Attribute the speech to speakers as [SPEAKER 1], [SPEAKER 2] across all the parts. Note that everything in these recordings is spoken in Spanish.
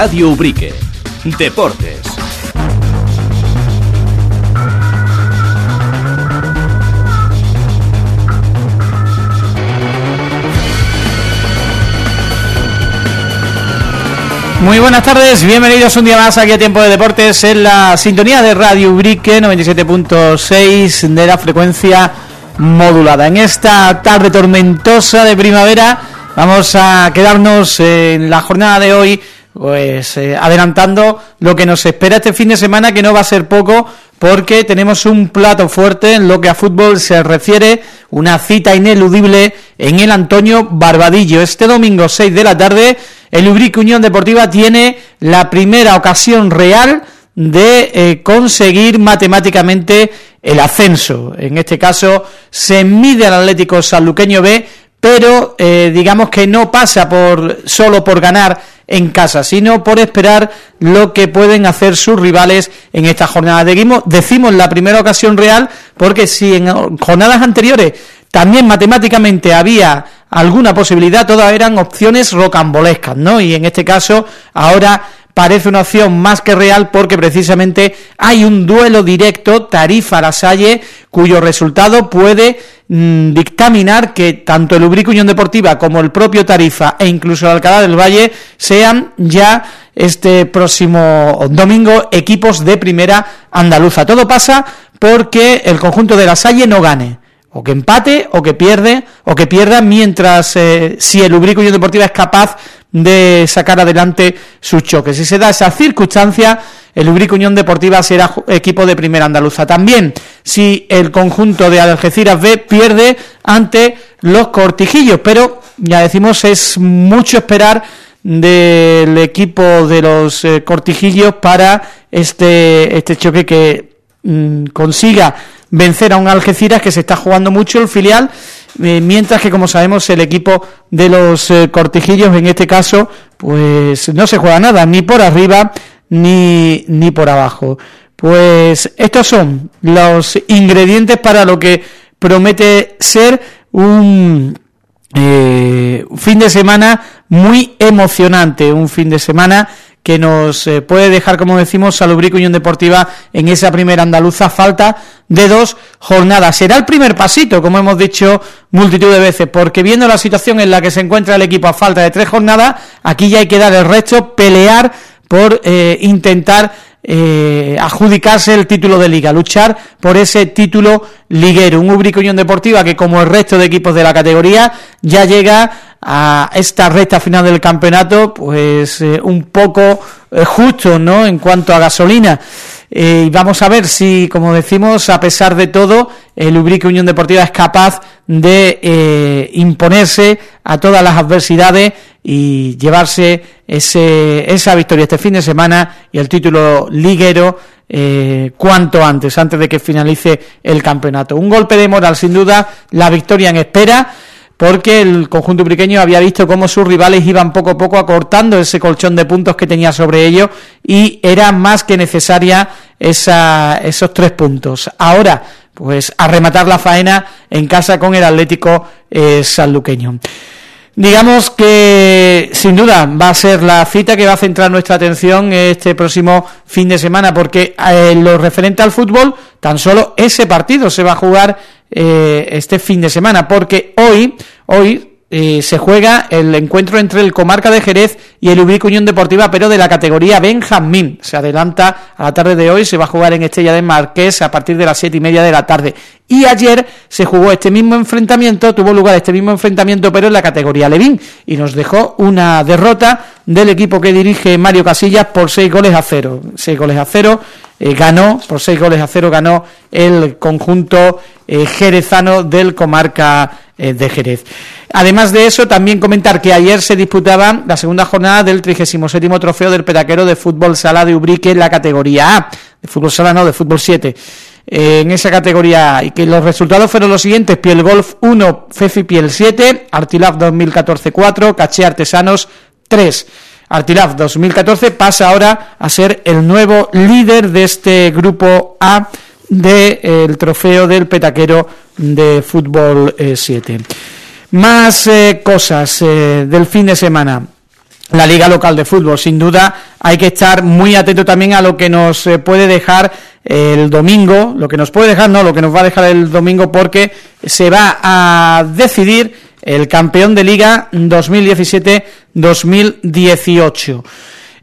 [SPEAKER 1] Radio Ubrique. Deportes.
[SPEAKER 2] Muy buenas tardes, bienvenidos un día más aquí a Tiempo de Deportes en la sintonía de Radio Ubrique 97.6 de la frecuencia modulada. En esta tarde tormentosa de primavera vamos a quedarnos en la jornada de hoy pues eh, adelantando lo que nos espera este fin de semana que no va a ser poco porque tenemos un plato fuerte en lo que a fútbol se refiere, una cita ineludible en el Antonio Barbadillo. Este domingo 6 de la tarde el Ubrique Unión Deportiva tiene la primera ocasión real de eh, conseguir matemáticamente el ascenso. En este caso se mide al Atlético Sanluqueño B, pero eh, digamos que no pasa por solo por ganar en casa, sino por esperar lo que pueden hacer sus rivales en esta jornada. Decimos, decimos la primera ocasión real porque si en jornadas anteriores también matemáticamente había alguna posibilidad, todas eran opciones rocambolescas, ¿no? Y en este caso, ahora parece una opción más que real porque precisamente hay un duelo directo Tarifa-La Salle cuyo resultado puede mm, dictaminar que tanto el Ubrico Unión Deportiva como el propio Tarifa e incluso el Alcalá del Valle sean ya este próximo domingo equipos de primera andaluza. Todo pasa porque el conjunto de La Salle no gane o que empate, o que pierde, o que pierda, mientras eh, si el Ubrico Unión Deportiva es capaz de sacar adelante su choque. Si se da esa circunstancia, el Ubrico Unión Deportiva será equipo de primera andaluza. También, si el conjunto de Algeciras B pierde ante los Cortijillos, pero ya decimos, es mucho esperar del equipo de los eh, Cortijillos para este, este choque que mm, consiga vencer a un Algeciras que se está jugando mucho el filial, eh, mientras que como sabemos el equipo de los eh, Cortijillos en este caso pues no se juega nada, ni por arriba ni, ni por abajo. Pues estos son los ingredientes para lo que promete ser un eh, fin de semana muy emocionante, un fin de semana que nos eh, puede dejar, como decimos, Salubrico Unión Deportiva en esa primera andaluza, falta de dos jornadas. Será el primer pasito, como hemos dicho multitud de veces, porque viendo la situación en la que se encuentra el equipo a falta de tres jornadas, aquí ya hay que dar el resto, pelear por eh, intentar eh, adjudicarse el título de liga, luchar por ese título liguero, un Ubrico Unión Deportiva que como el resto de equipos de la categoría ya llega a esta recta final del campeonato pues eh, un poco eh, justo ¿no? en cuanto a gasolina eh, y vamos a ver si, como decimos, a pesar de todo, el Ubrique Unión Deportiva es capaz de imponerse a todas las adversidades y llevarse ese, esa victoria este fin de semana y el título liguero cuanto antes, antes de que finalice el campeonato. Un golpe de moral, sin duda, la victoria en espera, porque el conjunto ubriqueño había visto cómo sus rivales iban poco a poco acortando ese colchón de puntos que tenía sobre ellos y era más que necesaria esa, esos tres puntos. Ahora, pues a rematar la faena en casa con el Atlético eh. Digamos que sin duda va a ser la cita que va a centrar nuestra atención este próximo fin de semana, porque eh, lo referente al fútbol, tan solo ese partido se va a jugar eh, este fin de semana, porque hoy, hoy eh, se juega el encuentro entre el Comarca de Jerez y el Ubrique Unión Deportiva, pero de la categoría Benjamín. Se adelanta a la tarde de hoy, se va a jugar en Estrella de Marqués a partir de las siete y media de la tarde. Y ayer se jugó este mismo enfrentamiento, tuvo lugar este mismo enfrentamiento, pero en la categoría Levín, y nos dejó una derrota del equipo que dirige Mario Casillas por seis goles a cero. Seis goles a cero, eh, ganó, por seis goles a cero ganó el conjunto eh, jerezano del Comarca de Jerez. Además de eso, también comentar que ayer se disputaba la segunda jornada del 37 trofeo del petaquero de fútbol sala de Ubrique en la categoría A, de fútbol sala no, de fútbol 7, eh, en esa categoría A, y que los resultados fueron los siguientes, Piel Golf 1, Fefi Piel 7, Artilaf 2014 4, Caché Artesanos 3. Artilaf 2014 pasa ahora a ser el nuevo líder de este grupo A del trofeo del petaquero de fútbol 7. Eh, más eh, cosas eh, del fin de semana. la Liga Local de Fútbol. Sin duda hay que estar muy atento también a lo que nos eh, puede dejar el domingo, lo que nos puede dejar, no, lo que nos va a dejar el domingo porque se va a decidir el campeón de Liga 2017-2018.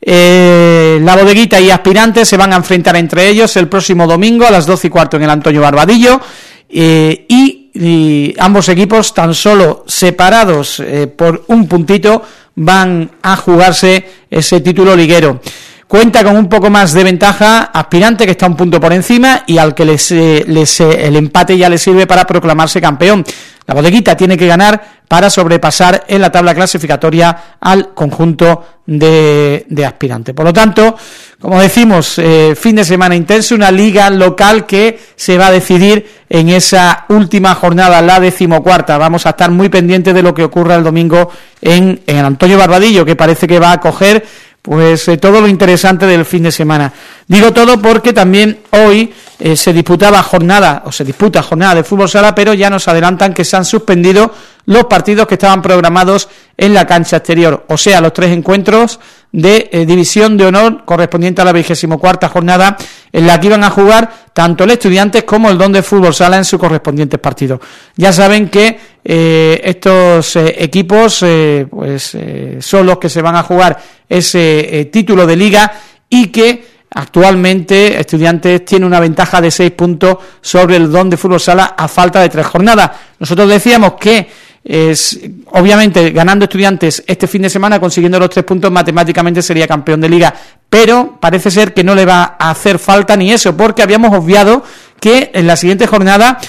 [SPEAKER 2] Eh, la bodeguita y aspirantes se van a enfrentar entre ellos el próximo domingo a las 12 y cuarto en el Antonio Barbadillo eh, y, ambos equipos tan solo separados por un puntito van a jugarse ese título liguero. Cuenta con un poco más de ventaja aspirante que está un punto por encima y al que les, eh, eh, el empate ya le sirve para proclamarse campeón. La bodeguita tiene que ganar para sobrepasar en la tabla clasificatoria al conjunto de, de aspirantes. Por lo tanto, como decimos, eh, fin de semana intenso, una liga local que se va a decidir en esa última jornada, la decimocuarta. Vamos a estar muy pendientes de lo que ocurra el domingo en, en Antonio Barbadillo, que parece que va a coger pues eh, todo lo interesante del fin de semana. Digo todo porque también hoy eh, se disputaba jornada, o se disputa jornada de fútbol sala, pero ya nos adelantan que se han suspendido los partidos que estaban programados en la cancha exterior, o sea, los tres encuentros de eh, división de honor correspondiente a la vigésimo cuarta jornada en la que iban a jugar tanto el Estudiantes como el Don de Fútbol Sala en sus correspondientes partidos. Ya saben que eh, estos equipos pues son los que se van a jugar ese título de liga y que Actualmente, Estudiantes tiene una ventaja de seis puntos sobre el Don de Fútbol Sala a falta de tres jornadas. Nosotros decíamos que, es, obviamente, ganando Estudiantes este fin de semana, consiguiendo los tres puntos, matemáticamente sería campeón de Liga. Pero parece ser que no le va a hacer falta ni eso, porque habíamos obviado que en la siguiente jornada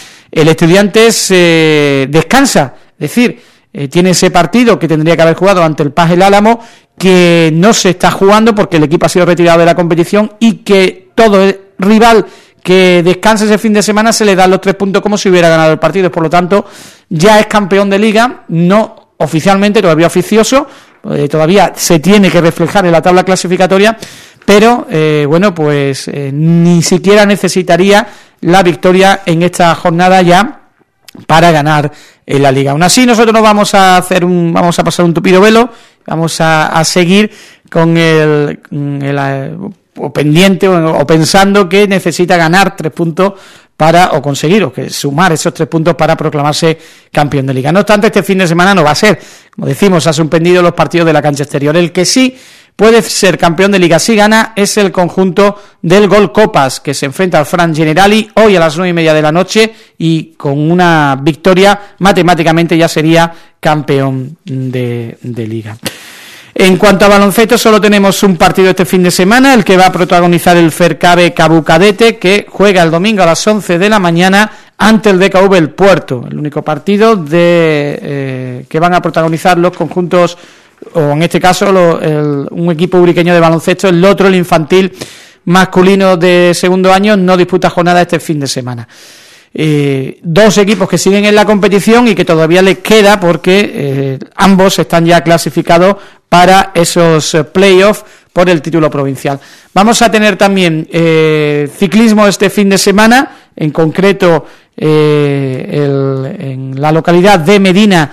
[SPEAKER 2] el Estudiantes eh, descansa. Es decir, eh, tiene ese partido que tendría que haber jugado ante el Paz el Álamo que no se está jugando porque el equipo ha sido retirado de la competición y que todo rival que descanse ese fin de semana se le da los tres puntos como si hubiera ganado el partido, por lo tanto ya es campeón de liga, no oficialmente, todavía oficioso, eh, todavía se tiene que reflejar en la tabla clasificatoria, pero eh, bueno, pues eh, ni siquiera necesitaría la victoria en esta jornada ya para ganar en la liga. Aún así nosotros nos vamos a hacer un, vamos a pasar un tupido velo vamos a, seguir con el, eh, o pendiente o, pensando que necesita ganar tres puntos para o conseguir o que sumar esos tres puntos para proclamarse campeón de liga. No obstante, este fin de semana no va a ser, como decimos, ha suspendido los partidos de la cancha exterior. El que sí puede ser campeón de liga si gana es el conjunto del Gol Copas, que se enfrenta al Fran Generali hoy a las nueve y media de la noche y con una victoria matemáticamente ya sería campeón de, de liga. En cuanto a baloncesto, solo tenemos un partido este fin de semana, el que va a protagonizar el Fercabe Cabucadete, que juega el domingo a las 11 de la mañana ante el DKV El Puerto, el único partido de eh, que van a protagonizar los conjuntos, o en este caso un equipo uriqueño de baloncesto, el otro, el infantil masculino de segundo año, no disputa jornada este fin de semana. Eh, dos equipos que siguen en la competición y que todavía les queda porque eh, ambos están ya clasificados para esos eh, playoffs por el título provincial. Vamos a tener también ciclismo este fin de semana, en concreto en la localidad de Medina,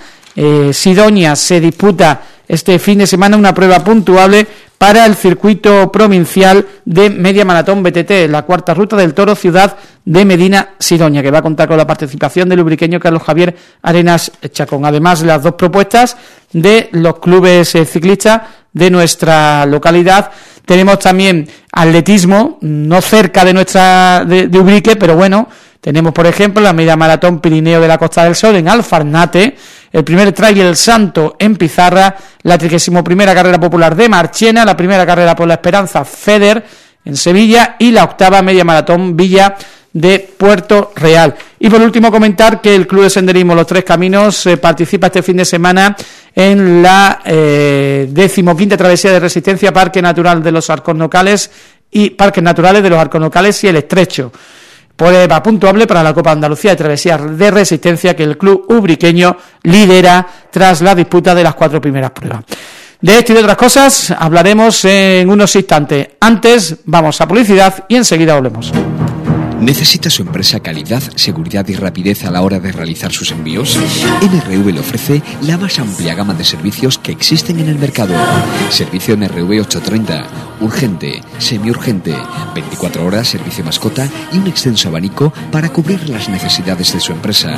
[SPEAKER 2] Sidonia, se disputa este fin de semana una prueba puntuable para el circuito provincial de Media Maratón BTT, la cuarta ruta del Toro Ciudad de Medina Sidonia, que va a contar con la participación del ubriqueño Carlos Javier Arenas Chacón. Además, las dos propuestas de los clubes eh, ciclistas de nuestra localidad. Tenemos también atletismo, no cerca de nuestra de, de Ubrique, pero bueno, tenemos, por ejemplo, la media maratón Pirineo de la Costa del Sol en Alfarnate, el primer trail El Santo en Pizarra, la 31 carrera popular de Marchena, la primera carrera por la Esperanza Feder en Sevilla y la octava media maratón Villa de Puerto Real. Y por último comentar que el Club de Senderismo Los Tres Caminos eh, participa este fin de semana en la eh, decimoquinta travesía de resistencia Parque Natural de los Arconocales y Parques Naturales de los Arconocales y el Estrecho prueba puntuable para la Copa Andalucía de Travesía de Resistencia que el club ubriqueño lidera tras la disputa de las cuatro primeras pruebas. De esto y de otras cosas hablaremos en unos instantes. Antes vamos a publicidad y enseguida volvemos.
[SPEAKER 3] ¿Necesita su empresa calidad, seguridad y rapidez a la hora de realizar sus envíos? NRV le ofrece la más amplia gama de servicios que existen en el mercado. Servicio NRV 830, urgente, semiurgente, 24 horas, servicio mascota y un extenso abanico para cubrir las necesidades de su empresa.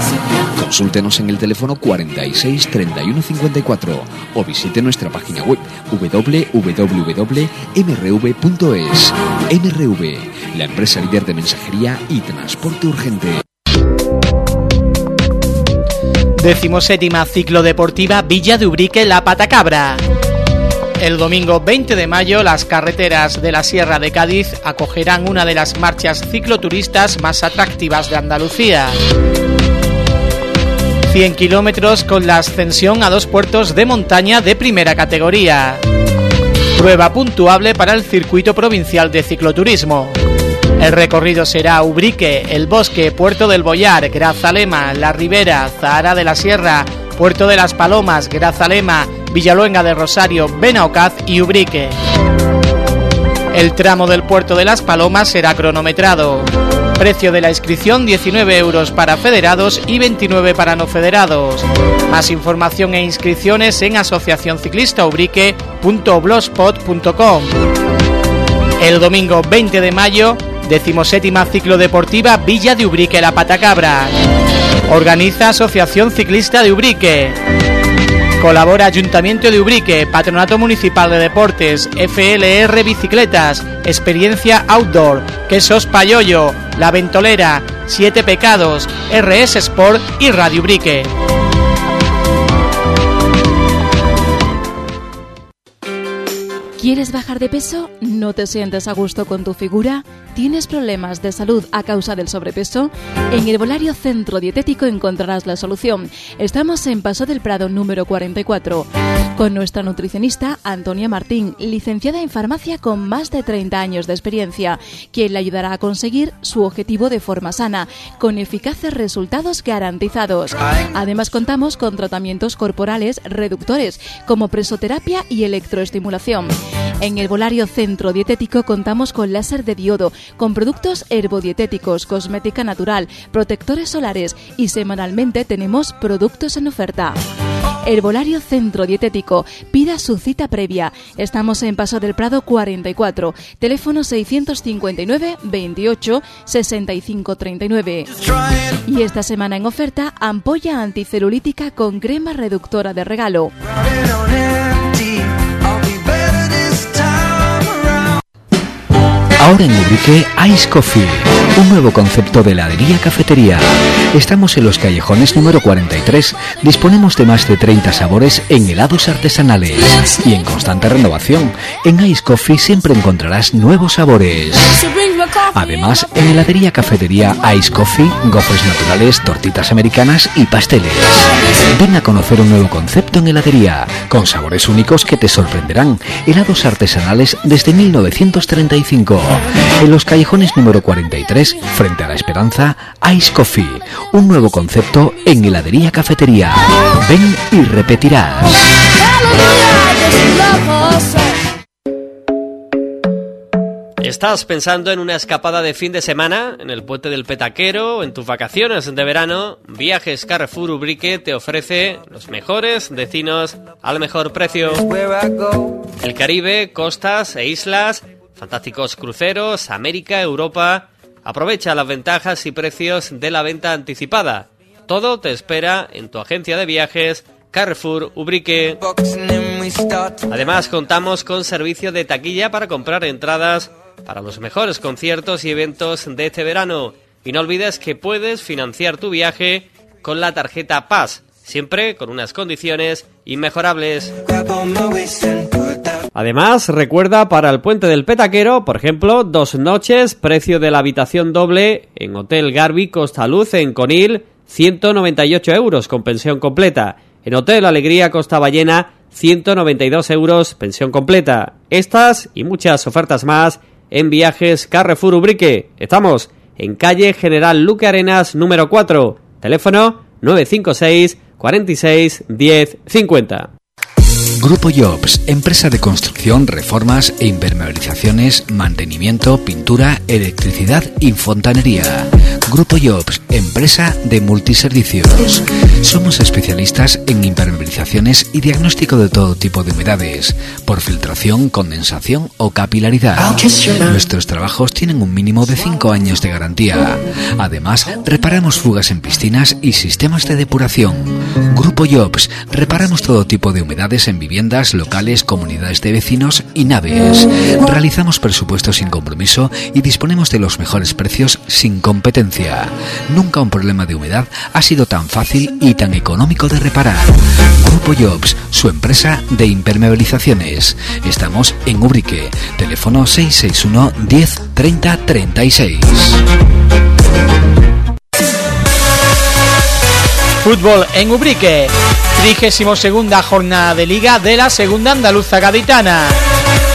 [SPEAKER 3] Consúltenos en el teléfono 46 31 54 o visite nuestra página web www.mrv.es. NRV, la empresa líder de mensajería y transporte urgente.
[SPEAKER 2] Decimoséptima ciclo deportiva Villa de Ubrique La Patacabra. El domingo 20 de mayo las carreteras de la Sierra de Cádiz acogerán una de las marchas cicloturistas más atractivas de Andalucía. 100 kilómetros con la ascensión a dos puertos de montaña de primera categoría. Prueba puntuable para el circuito provincial de cicloturismo. El recorrido será Ubrique, El Bosque, Puerto del Boyar, Grazalema, La Ribera, Zahara de la Sierra, Puerto de las Palomas, Grazalema, Villaluenga de Rosario, Benaocaz y Ubrique. El tramo del Puerto de las Palomas será cronometrado. Precio de la inscripción 19 euros para federados y 29 para no federados. Más información e inscripciones en asociacionciclistaubrique.blogspot.com. El domingo 20 de mayo, decimoséptima ciclo deportiva Villa de Ubrique La Patacabra. Organiza Asociación Ciclista de Ubrique. Colabora Ayuntamiento de Ubrique, Patronato Municipal de Deportes, FLR Bicicletas, Experiencia Outdoor, Quesos Payoyo, La Ventolera, Siete Pecados, RS Sport y Radio Ubrique.
[SPEAKER 4] ¿Quieres bajar de peso? ¿No te sientes a gusto con tu figura? ¿Tienes problemas de salud a causa del sobrepeso? En Herbolario Centro Dietético encontrarás la solución. Estamos en Paso del Prado número 44 con nuestra nutricionista Antonia Martín, licenciada en farmacia con más de 30 años de experiencia, quien le ayudará a conseguir su objetivo de forma sana, con eficaces resultados garantizados. Además contamos con tratamientos corporales reductores como presoterapia y electroestimulación. En Herbolario Centro Dietético contamos con láser de diodo, con productos herbodietéticos, cosmética natural, protectores solares y semanalmente tenemos productos en oferta. Herbolario Centro Dietético. Pida su cita previa. Estamos en Paso del Prado 44. Teléfono 659 28 65 39. Y esta semana en oferta, ampolla anticelulítica con crema reductora de regalo.
[SPEAKER 3] Ahora en Ubrique Ice Coffee, un nuevo concepto de heladería cafetería. Estamos en los callejones número 43. Disponemos de más de 30 sabores en helados artesanales y en constante renovación. En Ice Coffee siempre encontrarás nuevos sabores. Además, en heladería cafetería Ice Coffee, gofres naturales, tortitas americanas y pasteles. Ven a conocer un nuevo concepto en heladería, con sabores únicos que te sorprenderán. Helados artesanales desde 1935. En los callejones número 43, frente a la Esperanza, Ice Coffee, un nuevo concepto en heladería cafetería. Ven y repetirás.
[SPEAKER 5] ¿Estás pensando en una escapada de fin de semana, en el puente del Petaquero, en tus vacaciones de verano? Viajes Carrefour Ubrique te ofrece los mejores destinos al mejor precio. El Caribe, costas e islas, fantásticos cruceros, América, Europa. Aprovecha las ventajas y precios de la venta anticipada. Todo te espera en tu agencia de viajes Carrefour Ubrique. Además contamos con servicio de taquilla para comprar entradas para los mejores conciertos y eventos de este verano. Y no olvides que puedes financiar tu viaje con la tarjeta Paz, siempre con unas condiciones inmejorables. Además, recuerda para el puente del Petaquero, por ejemplo, dos noches, precio de la habitación doble en Hotel Garbi Costa Luz en Conil, 198 euros con pensión completa. En Hotel Alegría Costa Ballena, 192 euros pensión completa. Estas y muchas ofertas más en Viajes Carrefour Ubrique. Estamos en calle General Luque Arenas número 4. Teléfono 956 46 10 50.
[SPEAKER 3] Grupo Jobs, empresa de construcción, reformas e impermeabilizaciones, mantenimiento, pintura, electricidad y fontanería. Grupo Jobs, empresa de multiservicios. Somos especialistas en impermeabilizaciones y diagnóstico de todo tipo de humedades, por filtración, condensación o capilaridad. Nuestros trabajos tienen un mínimo de 5 años de garantía. Además, reparamos fugas en piscinas y sistemas de depuración. Grupo Jobs, reparamos todo tipo de humedades en viviendas, locales, comunidades de vecinos y naves. Realizamos presupuestos sin compromiso y disponemos de los mejores precios sin competencia. Nunca un problema de humedad ha sido tan fácil y tan económico de reparar. Grupo Jobs, su empresa de impermeabilizaciones. Estamos en Ubrique. Teléfono 661 10 30 36.
[SPEAKER 2] Fútbol en Ubrique. 32 segunda jornada de Liga de la Segunda Andaluza Gaditana.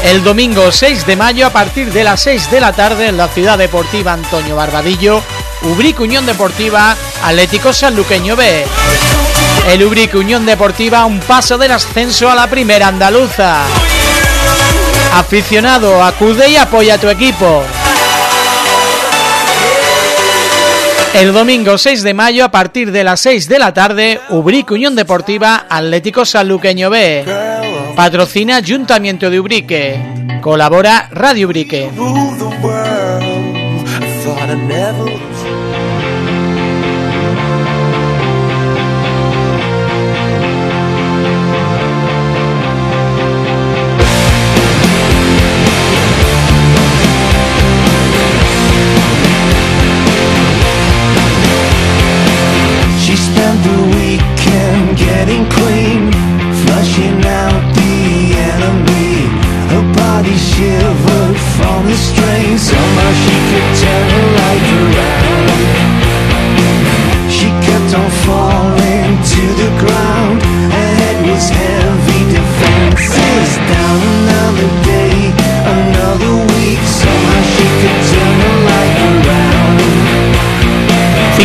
[SPEAKER 2] El domingo 6 de mayo a partir de las 6 de la tarde en la Ciudad Deportiva Antonio Barbadillo, Ubrique Unión Deportiva Atlético Sanluqueño B. El Ubrique Unión Deportiva un paso del ascenso a la Primera Andaluza. Aficionado, acude y apoya a tu equipo. El domingo 6 de mayo a partir de las 6 de la tarde, Ubrique Unión Deportiva Atlético Sanluqueño B. Patrocina Ayuntamiento de Ubrique. Colabora Radio Ubrique.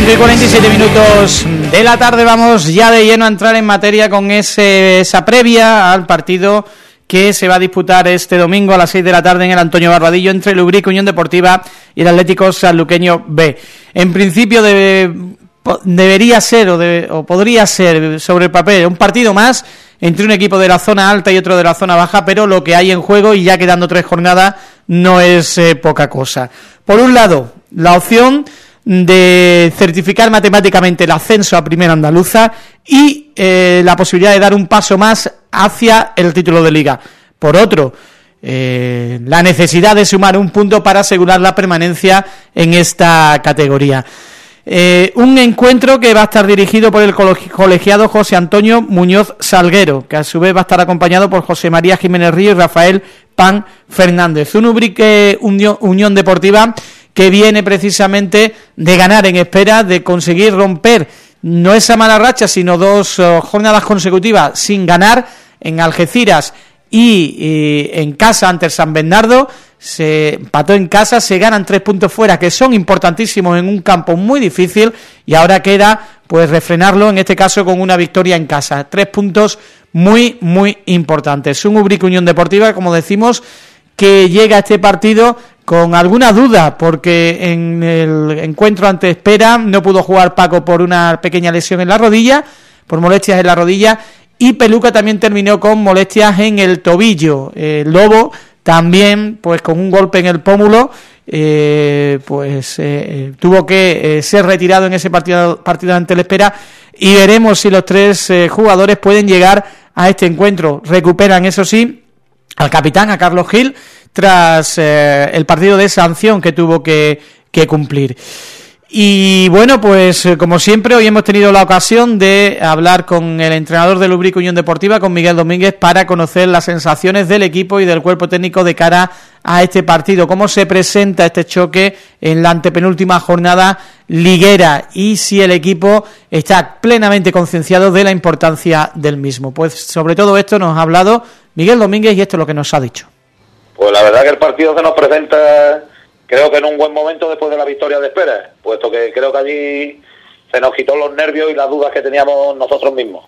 [SPEAKER 2] 5 y 47 minutos de la tarde vamos ya de lleno a entrar en materia con ese, esa previa al partido que se va a disputar este domingo a las 6 de la tarde en el Antonio Barbadillo entre el Ubrique Unión Deportiva y el Atlético Sanluqueño B. En principio debería ser o, debe- o podría ser sobre el papel un partido más entre un equipo de la zona alta y otro de la zona baja, pero lo que hay en juego y ya quedando tres jornadas no es eh, poca cosa. Por un lado, la opción de certificar matemáticamente el ascenso a Primera Andaluza y eh, la posibilidad de dar un paso más hacia el título de Liga. Por otro, eh, la necesidad de sumar un punto para asegurar la permanencia en esta categoría. Eh, un encuentro que va a estar dirigido por el coleg- colegiado José Antonio Muñoz Salguero, que a su vez va a estar acompañado por José María Jiménez Río y Rafael Pan Fernández. Un Ubrique Unión Deportiva que viene precisamente de ganar en espera, de conseguir romper no esa mala racha, sino dos eh, jornadas consecutivas sin ganar en Algeciras y eh, en casa ante el San Bernardo se empató en casa, se ganan tres puntos fuera que son importantísimos en un campo muy difícil y ahora queda pues refrenarlo en este caso con una victoria en casa, tres puntos muy muy importantes. Un Ubrique Unión Deportiva, como decimos, que llega a este partido con alguna duda, porque en el encuentro ante Espera no pudo jugar Paco por una pequeña lesión en la rodilla, por molestias en la rodilla, y Peluca también terminó con molestias en el tobillo. Eh, Lobo también, pues con un golpe en el pómulo, eh, pues eh, tuvo que eh, ser retirado en ese partido, partido ante el Espera, y veremos si los tres eh, jugadores pueden llegar a este encuentro. Recuperan, eso sí, al capitán, a Carlos Gil, tras eh, el partido de sanción que tuvo que, que cumplir. Y bueno, pues eh, como siempre, hoy hemos tenido la ocasión de hablar con el entrenador del Ubrique Unión Deportiva, con Miguel Domínguez, para conocer las sensaciones del equipo y del cuerpo técnico de cara a este partido. Cómo se presenta este choque en la antepenúltima jornada liguera y si el equipo está plenamente concienciado de la importancia del mismo. Pues sobre todo esto nos ha hablado Miguel Domínguez y esto es lo que nos ha dicho.
[SPEAKER 6] Pues la verdad que el partido se nos presenta, creo que en un buen momento después de la victoria de Espera, puesto que creo que allí se nos quitó los nervios y las dudas que teníamos nosotros mismos.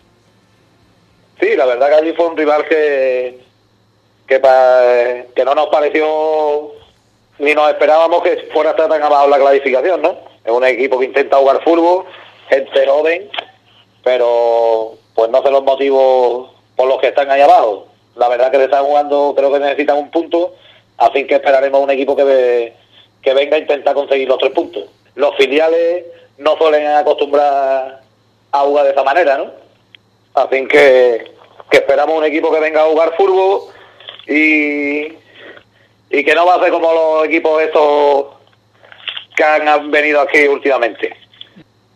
[SPEAKER 6] Sí, la verdad que allí fue un rival que que, pa- no nos pareció ni nos esperábamos que fuera tan abajo la clasificación, ¿no? Es un equipo que intenta jugar fútbol, gente joven, pero pues no sé los motivos por los que están ahí abajo. La verdad que le están jugando, creo que necesitan un punto, así que esperaremos un equipo que, que venga a intentar conseguir los tres puntos. Los filiales no suelen acostumbrar a jugar de esa manera, ¿no? Así que, que esperamos un equipo que venga a jugar fútbol y, y que no va a ser como los equipos estos que han venido aquí últimamente.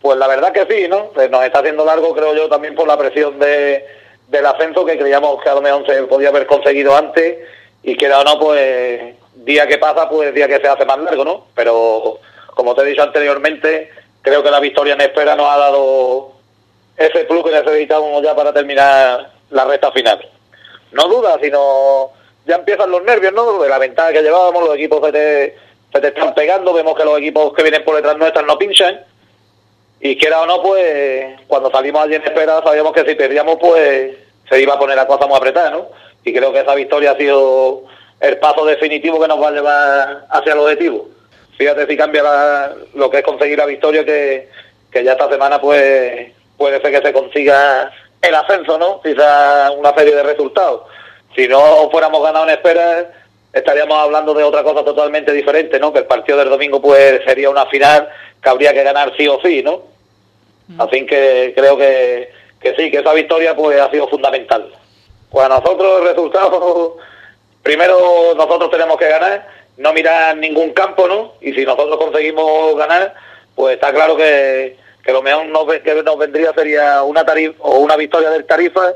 [SPEAKER 6] Pues la verdad que sí, ¿no? Pues nos está haciendo largo, creo yo, también por la presión de, del ascenso que creíamos que a lo mejor se podía haber conseguido antes y que o no, pues día que pasa, pues día que se hace más largo, ¿no? Pero como te he dicho anteriormente, creo que la victoria en espera nos ha dado ese plus que necesitábamos ya para terminar la recta final. No duda, sino ya empiezan los nervios, ¿no? De la ventaja que llevábamos, los equipos se te, se te están pegando, vemos que los equipos que vienen por detrás nuestras no pinchan. Y quiera o no, pues cuando salimos allí en espera sabíamos que si perdíamos, pues se iba a poner la cosa muy apretada, ¿no? Y creo que esa victoria ha sido el paso definitivo que nos va a llevar hacia el objetivo. Fíjate si cambia la- lo que es conseguir la victoria, que, que ya esta semana, pues puede ser que se consiga el ascenso, ¿no? Quizás una serie de resultados. Si no fuéramos ganados en espera, estaríamos hablando de otra cosa totalmente diferente, ¿no? Que el partido del domingo, pues sería una final que habría que ganar sí o sí, ¿no? Así que creo que, que sí, que esa victoria pues ha sido fundamental. Pues a nosotros el resultado, primero nosotros tenemos que ganar, no mirar ningún campo, ¿no? Y si nosotros conseguimos ganar, pues está claro que, que lo mejor nos, que nos vendría sería una tarifa o una victoria del Tarifa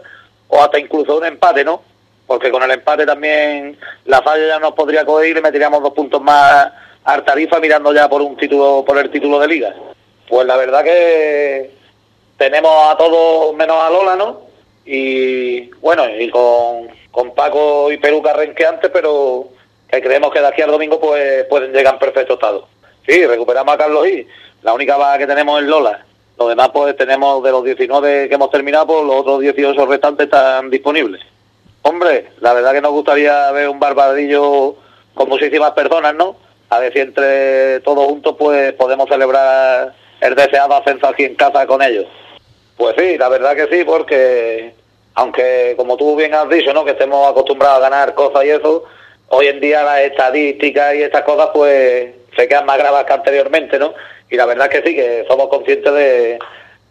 [SPEAKER 6] o hasta incluso un empate, ¿no? Porque con el empate también la falla ya nos podría coger y le meteríamos dos puntos más al Tarifa mirando ya por un título, por el título de liga. Pues la verdad que tenemos a todos menos a Lola, ¿no? Y bueno, y con, con Paco y Perú renqueantes, pero que creemos que de aquí al domingo pues pueden llegar en perfecto estado. Sí, recuperamos a Carlos y la única baja que tenemos es Lola. Los demás pues tenemos de los 19 que hemos terminado, pues los otros 18 restantes están disponibles. Hombre, la verdad que nos gustaría ver un barbadillo con muchísimas personas, ¿no? A ver si entre todos juntos pues podemos celebrar el deseado ascenso aquí en casa con ellos. Pues sí, la verdad que sí, porque aunque como tú bien has dicho, ¿no? Que estemos acostumbrados a ganar cosas y eso, hoy en día las estadísticas y estas cosas pues se quedan más graves que anteriormente, ¿no? Y la verdad que sí, que somos conscientes de,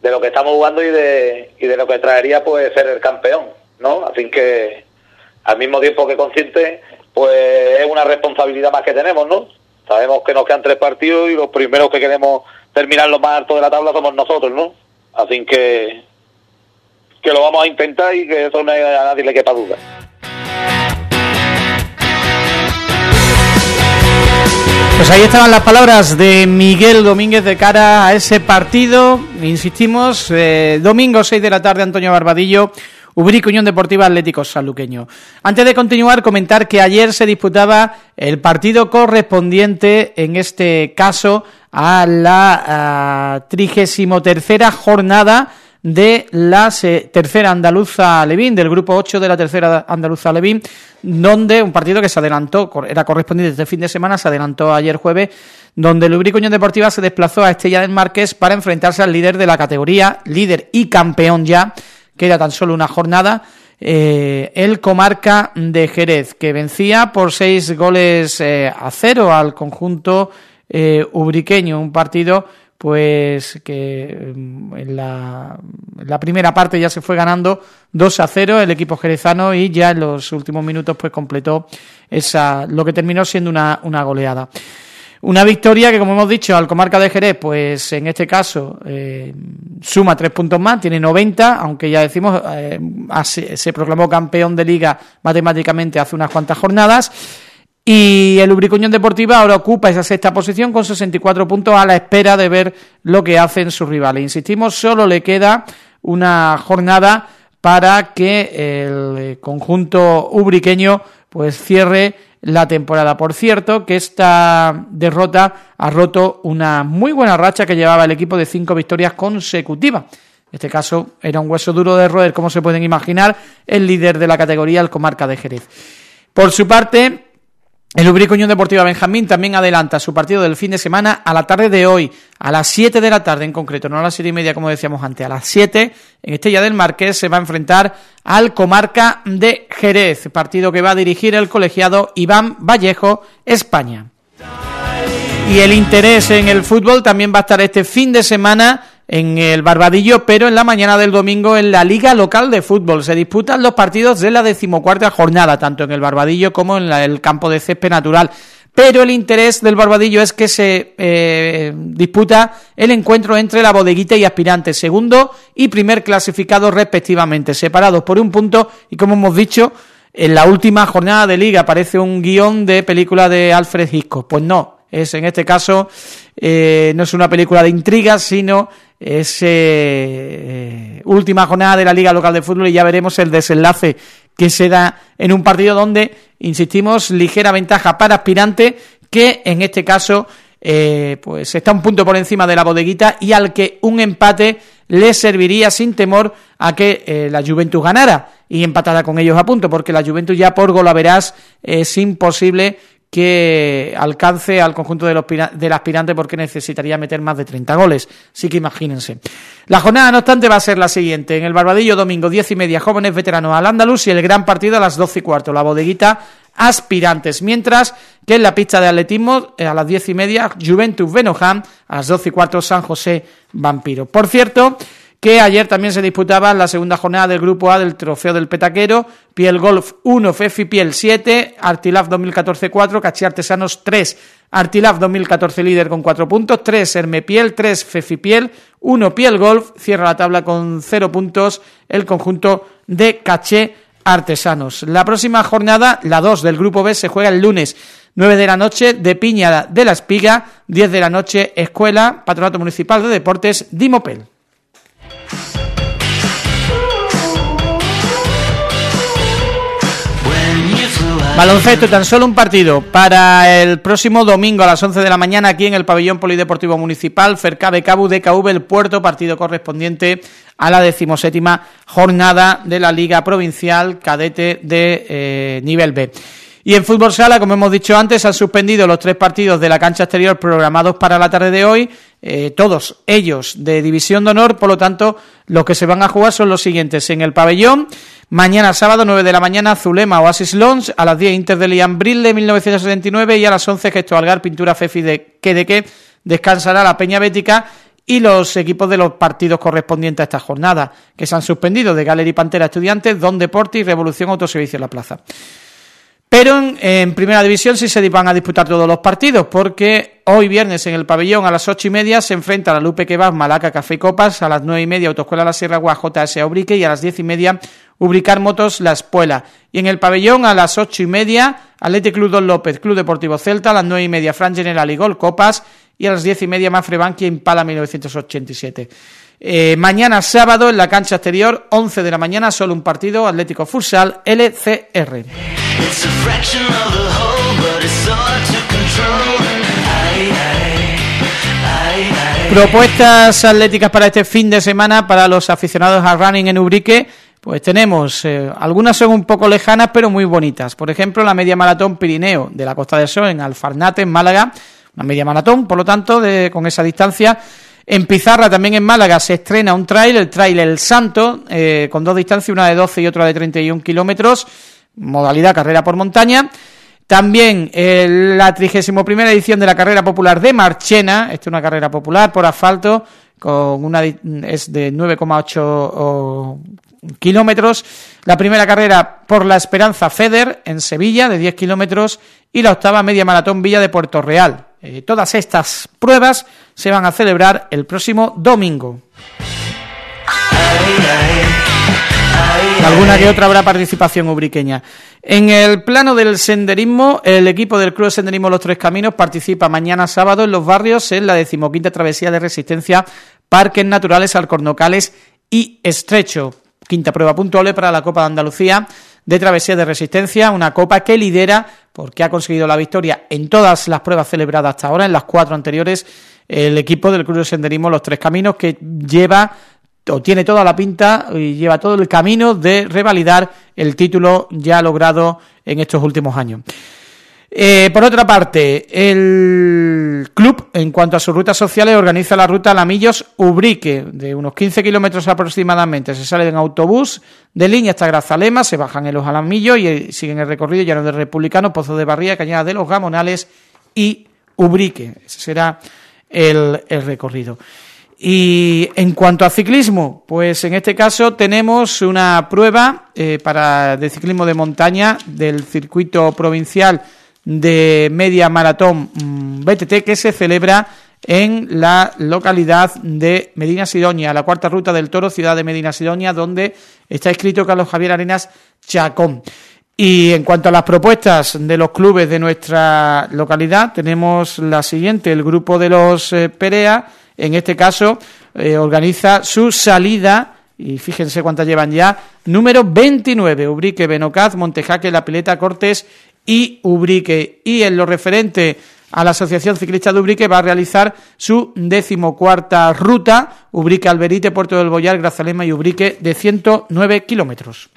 [SPEAKER 6] de lo que estamos jugando y de, y de lo que traería pues ser el campeón, ¿no? Así que al mismo tiempo que consciente, pues es una responsabilidad más que tenemos, ¿no? Sabemos que nos quedan tres partidos y los primeros que queremos terminar lo más alto de la tabla somos nosotros, ¿no? Así que que lo vamos a intentar y que eso no a nadie le quepa duda.
[SPEAKER 2] Pues ahí estaban las palabras de Miguel Domínguez de cara a ese partido. Insistimos, eh, domingo 6 de la tarde, Antonio Barbadillo, Ubrico Unión Deportiva Atlético Sanluqueño. Antes de continuar, comentar que ayer se disputaba el partido correspondiente, en este caso, a la trigésimo tercera jornada de la tercera andaluza Levín, del grupo 8 de la tercera andaluza Levín, donde un partido que se adelantó, era correspondiente este fin de semana, se adelantó ayer jueves, donde el Ubrico Unión Deportiva se desplazó a Estella del Marqués para enfrentarse al líder de la categoría, líder y campeón ya, queda tan solo una jornada, eh, el Comarca de Jerez, que vencía por seis goles eh, a cero al conjunto eh, ubriqueño, un partido pues que mm, en la, en la primera parte ya se fue ganando 2 a 0 el equipo jerezano y ya en los últimos minutos pues completó esa lo que terminó siendo una, una goleada. Una victoria que, como hemos dicho, al Comarca de Jerez, pues en este caso eh, suma tres puntos más, tiene 90, aunque ya decimos, eh, se proclamó campeón de liga matemáticamente hace unas cuantas jornadas. Y el Ubricuñón Deportiva ahora ocupa esa sexta posición con 64 puntos a la espera de ver lo que hacen sus rivales. Insistimos, solo le queda una jornada para que el conjunto ubriqueño pues cierre la temporada. Por cierto, que esta derrota ha roto una muy buena racha que llevaba el equipo de cinco victorias consecutivas. este caso era un hueso duro de roer, como se pueden imaginar, el líder de la categoría, el Comarca de Jerez. Por su parte, el Ubrico Unión Deportiva Benjamín también adelanta su partido del fin de semana a la tarde de hoy, a las 7 de la tarde en concreto, no a las 7 y media como decíamos antes, a las 7 en Estella del Marqués se va a enfrentar al Comarca de Jerez, partido que va a dirigir el colegiado Iván Vallejo, España. Y el interés en el fútbol también va a estar este fin de semana en el Barbadillo, pero en la mañana del domingo en la Liga Local de Fútbol. Se disputan los partidos de la decimocuarta jornada, tanto en el Barbadillo como en el campo de césped natural. Pero el interés del Barbadillo es que se eh, disputa el encuentro entre la bodeguita y aspirantes, segundo y primer clasificado respectivamente, separados por un punto y como hemos dicho, en la última jornada de liga aparece un guion de película de Alfred Hitchcock. Pues no, es en este caso eh, no es una película de intriga, sino es eh, última jornada de la Liga Local de Fútbol y ya veremos el desenlace que se da en un partido donde, insistimos, ligera ventaja para aspirante que en este caso eh, pues está un punto por encima de la bodeguita y al que un empate le serviría sin temor a que eh, la Juventus ganara y empatada con ellos a punto, porque la Juventus ya por golaveras es imposible que alcance al conjunto del aspirante porque necesitaría meter más de 30 goles. Así que imagínense. La jornada, no obstante, va a ser la siguiente. En el Barbadillo, domingo, 10 y media, jóvenes veteranos al Andalus y el gran partido a las 12 y cuarto, la bodeguita aspirantes. Mientras que en la pista de atletismo, eh, a las 10 y media, Juventus Benoham, a las 12 y cuarto, San José Vampiro. Por cierto que ayer también se disputaba la segunda jornada del Grupo A del Trofeo del Petaquero, Piel Golf 1, Fefi Piel 7, Artilaf 2014 4, Cachi Artesanos 3, Artilaf 2014 líder con 4 puntos, 3 Hermepiel, 3 Fefi Piel, 1 Piel Golf, cierra la tabla con 0 puntos el conjunto de Caché Artesanos. La próxima jornada, la 2 del Grupo B, se juega el lunes 9 de la noche de Piña de la Espiga, 10 de la noche Escuela, Patronato Municipal de Deportes, Dimopel. Baloncesto, tan solo un partido para el próximo domingo a las 11 de la mañana aquí en el Pabellón Polideportivo Municipal, Fercabe Cabu de KV El Puerto, partido correspondiente a la decimoséptima jornada de la Liga Provincial Cadete de eh, nivel B. Y en fútbol sala, como hemos dicho antes, han suspendido los tres partidos de la cancha exterior programados para la tarde de hoy, eh, todos ellos de División de Honor, por lo tanto, los que se van a jugar son los siguientes. En el pabellón, mañana sábado, 9 de la mañana, Zulema Oasis Lons, a las 10 Inter de Lian de 1979 y a las 11 Gesto Algar Pintura Fefi de que de que descansará la Peña Bética y los equipos de los partidos correspondientes a esta jornada, que se han suspendido de Galería Pantera Estudiantes, Don Deporte y Revolución Autoservicio en la Plaza. Pero en, Primera División sí se van a disputar todos los partidos, porque hoy viernes en el pabellón a las ocho y media se enfrenta la Lupe Kebab, Malaca, Café Copas, a las nueve y media Autoescuela La Sierra JS Ubrique y a las diez y media Ubricar Motos La Espuela. Y en el pabellón a las ocho y media Atlético Club Don López, Club Deportivo Celta, a las nueve y media Fran General y Gol Copas y a las diez y media Mafre Banqui Impala 1987. Eh, mañana sábado en la cancha exterior, 11 de la mañana, solo un partido, Atlético Futsal, LCR. Propuestas atléticas para este fin de semana para los aficionados al running en Ubrique, pues tenemos, eh, algunas son un poco lejanas pero muy bonitas. Por ejemplo, la media maratón Pirineo de la Costa del Sol en Alfarnate, en Málaga, una media maratón, por lo tanto, de, con esa distancia en Pizarra, también en Málaga, se estrena un trail, el trail El Santo, eh, con dos distancias, una de 12 y otra de 31 kilómetros, modalidad carrera por montaña. También eh, la 31 edición de la carrera popular de Marchena, esta es una carrera popular por asfalto, con una es de 9,8 kilómetros. La primera carrera por la Esperanza Feder en Sevilla, de 10 kilómetros, y la octava media maratón Villa de Puerto Real, eh, todas estas pruebas se van a celebrar el próximo domingo. Alguna que otra habrá participación ubriqueña. En el plano del senderismo, el equipo del Club de Senderismo Los Tres Caminos participa mañana sábado en los barrios en la decimoquinta travesía de resistencia Parques Naturales Alcornocales y Estrecho. Quinta prueba puntual para la Copa de Andalucía de Travesía de Resistencia, una copa que lidera, porque ha conseguido la victoria en todas las pruebas celebradas hasta ahora, en las cuatro anteriores, el equipo del Club de Senderismo Los Tres Caminos, que lleva o tiene toda la pinta y lleva todo el camino de revalidar el título ya logrado en estos últimos años. Eh, por otra parte, el club, en cuanto a sus rutas sociales, organiza la ruta Lamillos-Ubrique, de unos 15 kilómetros aproximadamente. Se sale en autobús de línea hasta Grazalema, se bajan en los Alamillos y eh, siguen el recorrido llano de Republicano, Pozo de Barría, Cañada de los Gamonales y Ubrique. Ese será el, el recorrido. Y en cuanto a ciclismo, pues en este caso tenemos una prueba eh, para de ciclismo de montaña del circuito provincial de media maratón mm, BTT que se celebra en la localidad de Medina Sidonia, la cuarta ruta del Toro, ciudad de Medina Sidonia, donde está escrito Carlos Javier Arenas Chacón. Y en cuanto a las propuestas de los clubes de nuestra localidad, tenemos la siguiente, el grupo de los eh, Perea, en este caso eh, organiza su salida y fíjense cuántas llevan ya, número 29, Ubrique, Benocaz, Montejaque, La Pileta, Cortes y Ubrique. Y en lo referente a la Asociación Ciclista de Ubrique va a realizar su decimocuarta ruta, Ubrique, Alberite, Puerto del Boyar, Grazalema y Ubrique, de 109 kilómetros.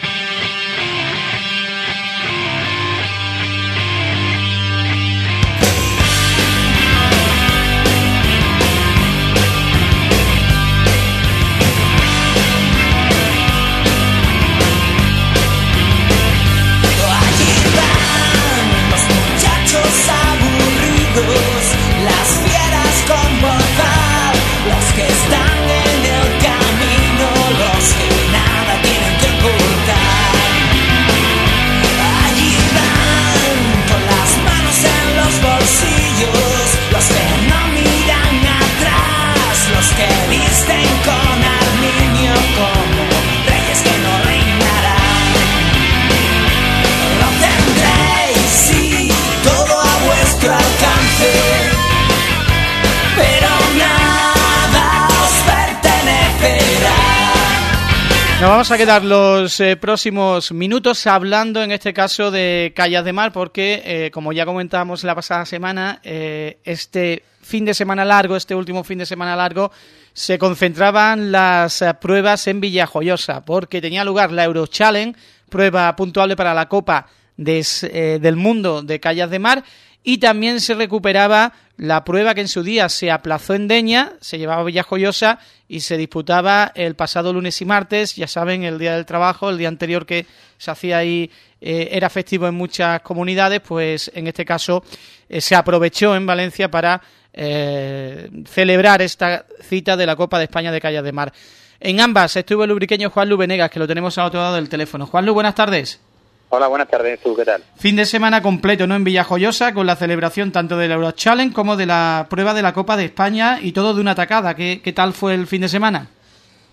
[SPEAKER 2] Nos vamos a quedar los eh, próximos minutos hablando en este caso de Callas de Mar porque, eh, como ya comentábamos la pasada semana, eh, este fin de semana largo, este último fin de semana largo, se concentraban las pruebas en Villajoyosa porque tenía lugar la Euro Challenge, prueba puntuable para la Copa eh, del Mundo de Callas de Mar y también se recuperaba la prueba que en su día se aplazó en Deña, se llevaba Villajoyosa y se disputaba el pasado lunes y martes, ya saben, el día del trabajo, el día anterior que se hacía ahí eh, era festivo en muchas comunidades, pues en este caso eh, se aprovechó en Valencia para eh, celebrar esta cita de la Copa de España de Callas de Mar. En ambas estuvo el lubriqueño Juan Lu Venegas, que lo tenemos al otro lado del teléfono. Juan Lu, buenas tardes.
[SPEAKER 7] Hola, buenas tardes, ¿tú qué tal?
[SPEAKER 2] Fin de semana completo, ¿no? En Villajoyosa, con la celebración tanto del Euro Challenge como de la prueba de la Copa de España y todo de una tacada. ¿Qué, qué tal fue el fin de semana?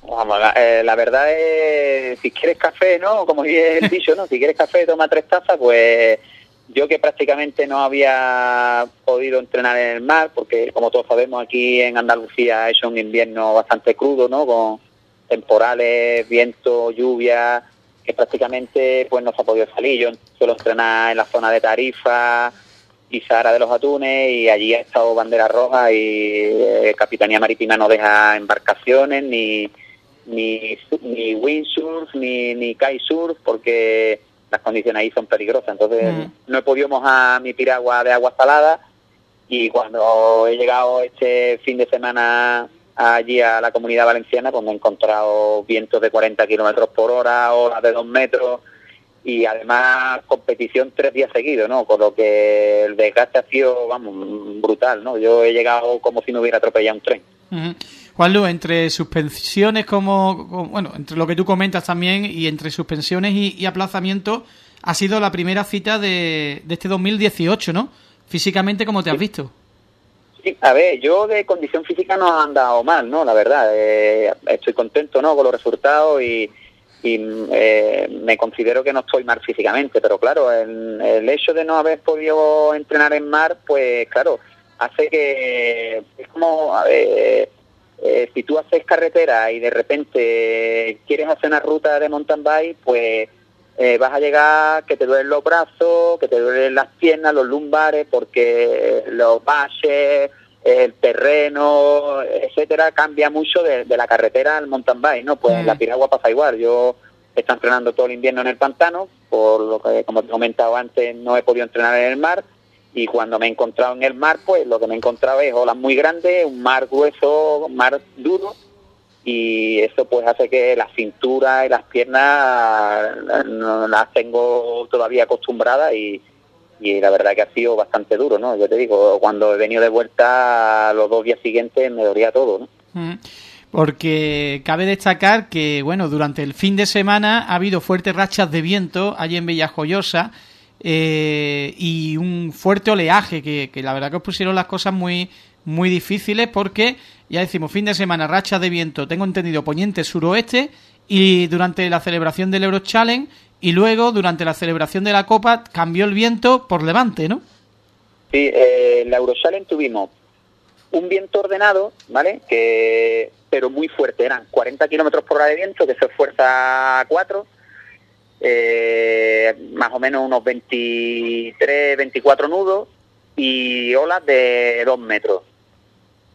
[SPEAKER 7] Vamos, la, eh, la verdad es, si quieres café, ¿no? Como dice el dicho, ¿no? Si quieres café, toma tres tazas, pues yo que prácticamente no había podido entrenar en el mar, porque como todos sabemos aquí en Andalucía es un invierno bastante crudo, ¿no? Con temporales, viento, lluvia, que prácticamente pues no se ha podido salir. Yo suelo entrenar en la zona de Tarifa y Sahara de los Atunes y allí ha estado bandera roja y eh, Capitanía Marítima no deja embarcaciones ni ni, ni windsurf ni, ni kitesurf porque las condiciones ahí son peligrosas. Entonces
[SPEAKER 2] Mm.
[SPEAKER 7] no he podido mojar mi piragua de agua salada y cuando he llegado este fin de semana allí a la comunidad valenciana, pues me he encontrado vientos de 40 kilómetros por hora, olas de 2 metros y además competición tres días seguidos, ¿no? Con lo que el desgaste ha sido, vamos, brutal, ¿no? Yo he llegado como si no hubiera atropellado un tren.
[SPEAKER 2] Juan Lu, entre suspensiones como, como- bueno, entre lo que tú comentas también y entre suspensiones y, y aplazamientos, ha sido la primera cita de, de este 2018, ¿no? Físicamente, ¿cómo te has visto?
[SPEAKER 7] A ver, yo de condición física no he andado mal, ¿no? La verdad, eh, estoy contento, ¿no? Con los resultados y, y, eh, me considero que no estoy mal físicamente, pero claro, el, el hecho de no haber podido entrenar en mar, pues claro, hace que es como, a ver, eh, si tú haces carretera y de repente quieres hacer una ruta de mountain bike, pues eh, vas a llegar que te duelen los brazos, que te duelen las piernas, los lumbares, porque los baches, el terreno, etcétera, cambia mucho de, de la carretera al mountain bike, ¿no? Pues en la piragua pasa igual. Yo he estado entrenando todo el invierno en el pantano, por lo que, como te he comentado antes, no he podido entrenar en el mar. Y cuando me he encontrado en el mar, pues lo que me he encontrado es olas muy grandes, un mar grueso, un mar duro, y eso pues hace que la cintura y las piernas no las tengo todavía acostumbradas y, y la verdad que ha sido bastante duro, ¿no? Yo te digo, cuando he venido de vuelta los dos días siguientes me dolía todo.
[SPEAKER 2] Mm. Porque cabe destacar que, bueno, durante el fin de semana ha habido fuertes rachas de viento allí en Villajoyosa eh, y un fuerte oleaje que, que la verdad que os pusieron las cosas muy muy difíciles porque, ya decimos, fin de semana, rachas de viento, tengo entendido, poniente suroeste y durante la celebración del Euro Challenge y luego durante la celebración de la Copa cambió el viento por levante, ¿no?
[SPEAKER 7] Sí, eh, la Euro Challenge tuvimos un viento ordenado, ¿vale? Que pero muy fuerte, eran 40 kilómetros por hora de viento, que eso es fuerza 4, eh, más o menos unos 23, 24 nudos y olas de 2 metros.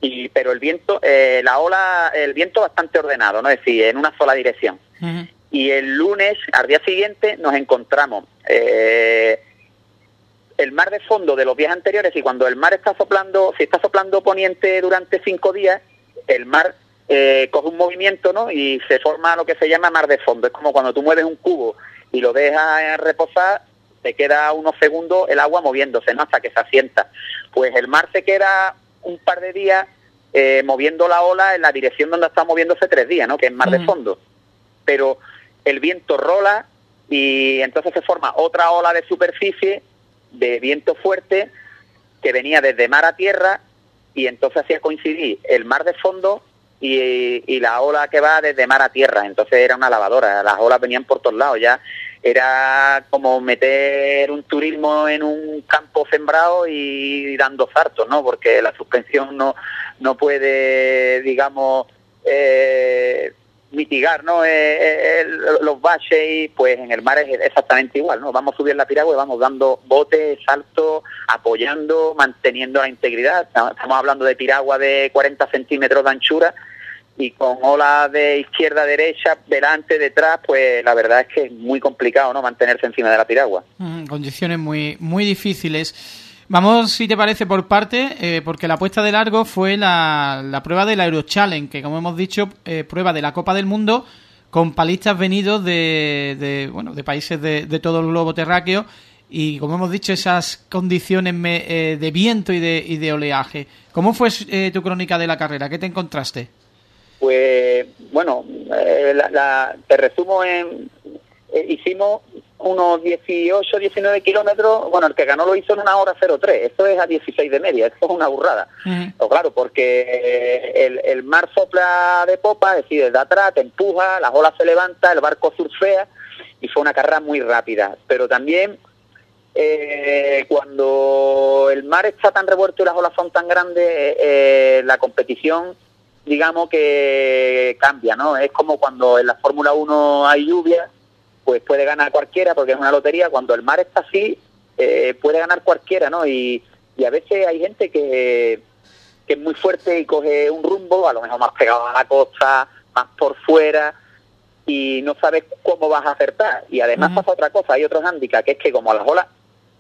[SPEAKER 7] Y, pero el viento, eh, la ola, el viento bastante ordenado, ¿no? Es decir, en una sola dirección. Y el lunes, al día siguiente, nos encontramos eh, el mar de fondo de los días anteriores y cuando el mar está soplando, si está soplando poniente durante cinco días, el mar eh, coge un movimiento, ¿no? Y se forma lo que se llama mar de fondo. Es como cuando tú mueves un cubo y lo dejas reposar, te queda unos segundos el agua moviéndose, ¿no? Hasta que se asienta. Pues el mar se queda un par de días eh, moviendo la ola en la dirección donde está moviéndose tres días, ¿no? Que es mar de fondo. Pero el viento rola y entonces se forma otra ola de superficie de viento fuerte que venía desde mar a tierra y entonces hacía coincidir el mar de fondo y, y, la ola que va desde mar a tierra. Entonces era una lavadora, las olas venían por todos lados. Ya era como meter un turismo en un campo sembrado y dando zartos, ¿no? Porque la suspensión no, no puede, digamos, eh, mitigar ¿no? Eh, eh, los baches y pues en el mar es exactamente igual, ¿no? Vamos subiendo la piragua y vamos dando botes, saltos, apoyando, manteniendo la integridad. Estamos hablando de piragua de 40 centímetros de anchura y con olas de izquierda a derecha, delante, detrás, pues la verdad es que es muy complicado, ¿no? Mantenerse encima de la piragua.
[SPEAKER 2] Mm, condiciones muy, muy difíciles. Vamos, si te parece, por parte, eh, porque la puesta de largo fue la, la prueba del Euro Challenge, que como hemos dicho, eh, prueba de la Copa del Mundo con palistas venidos de, de bueno, de países de, de, todo el globo terráqueo y, como hemos dicho, esas condiciones me, eh, de viento y de, y de oleaje. ¿Cómo fue eh, tu crónica de la carrera? ¿Qué te encontraste?
[SPEAKER 7] Pues, bueno, eh, la, la, te resumo en... hicimos unos 18, 19 kilómetros, bueno, el que ganó lo hizo en una hora 03, esto es a 16 de media, esto es una burrada. Uh -huh. claro, porque el, el, mar sopla de popa, es decir, desde atrás te empuja, las olas se levantan, el barco surfea y fue una carrera muy rápida, pero también eh, cuando el mar está tan revuelto y las olas son tan grandes, eh, la competición digamos que cambia, ¿no? Es como cuando en la Fórmula 1 hay lluvia, pues puede ganar cualquiera porque es una lotería. Cuando el mar está así, eh, puede ganar cualquiera, ¿no? Y, y, a veces hay gente que, que es muy fuerte y coge un rumbo, a lo mejor más pegado a la costa, más por fuera, y no sabes cómo vas a acertar. Y además uh -huh. pasa otra cosa, hay otros handicaps, que es que como las olas,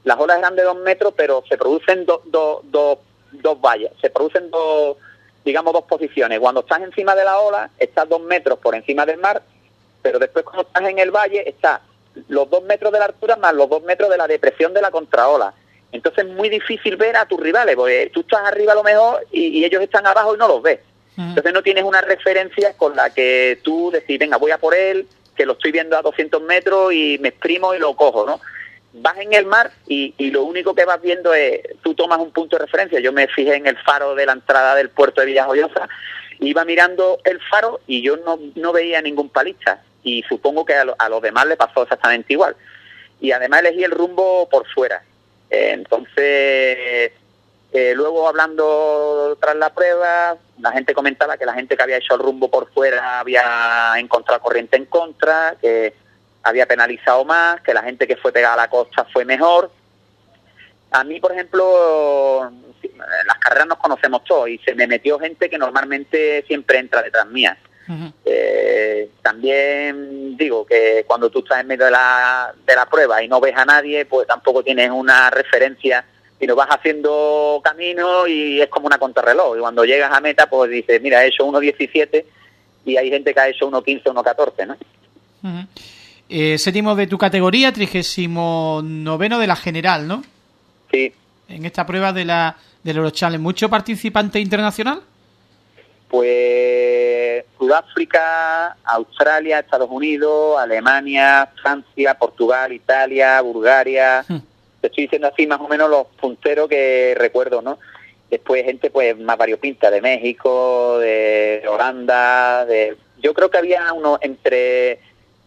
[SPEAKER 7] las olas eran de dos metros, pero se producen dos do, do, dos vallas, se producen dos, digamos, dos posiciones. Cuando estás encima de la ola, estás dos metros por encima del mar, pero después cuando estás en el valle está los dos metros de la altura más los dos metros de la depresión de la contraola. Entonces es muy difícil ver a tus rivales, porque tú estás arriba a lo mejor y, y ellos están abajo y no los ves. Uh -huh. Entonces no tienes una referencia con la que tú decís, venga, voy a por él, que lo estoy viendo a 200 metros y me exprimo y lo cojo, ¿no? Vas en el mar y, y lo único que vas viendo es, tú tomas un punto de referencia. Yo me fijé en el faro de la entrada del puerto de Villajoyosa, iba mirando el faro y yo no, no veía ningún palista y supongo que a, lo, a, los demás le pasó exactamente igual. Y además elegí el rumbo por fuera. Eh, entonces, eh, luego hablando tras la prueba, la gente comentaba que la gente que había hecho el rumbo por fuera había encontrado corriente en contra, que había penalizado más, que la gente que fue pegada a la costa fue mejor. A mí, por ejemplo, las carreras nos conocemos todos y se me metió gente que normalmente siempre entra detrás mía. Eh, también digo que cuando tú estás en medio de la, de la prueba y no ves a nadie, pues tampoco tienes una referencia y lo vas haciendo camino y es como una contrarreloj. Y cuando llegas a meta, pues dices, mira, he hecho 1.17 y hay gente que ha hecho 1.15, 1.14, ¿no?
[SPEAKER 2] Ujú. Eh, séptimo de tu categoría, trigésimo noveno de la general, ¿no?
[SPEAKER 7] Sí,
[SPEAKER 2] En esta prueba de la del Eurochallenge. ¿Mucho participante internacional?
[SPEAKER 7] pues Sudáfrica, Australia, Estados Unidos, Alemania, Francia, Portugal, Italia, Bulgaria.
[SPEAKER 2] Hmm.
[SPEAKER 7] Te estoy diciendo así más o menos los punteros que recuerdo, ¿no? Después gente pues más variopinta de México, de Holanda, de yo creo que había uno entre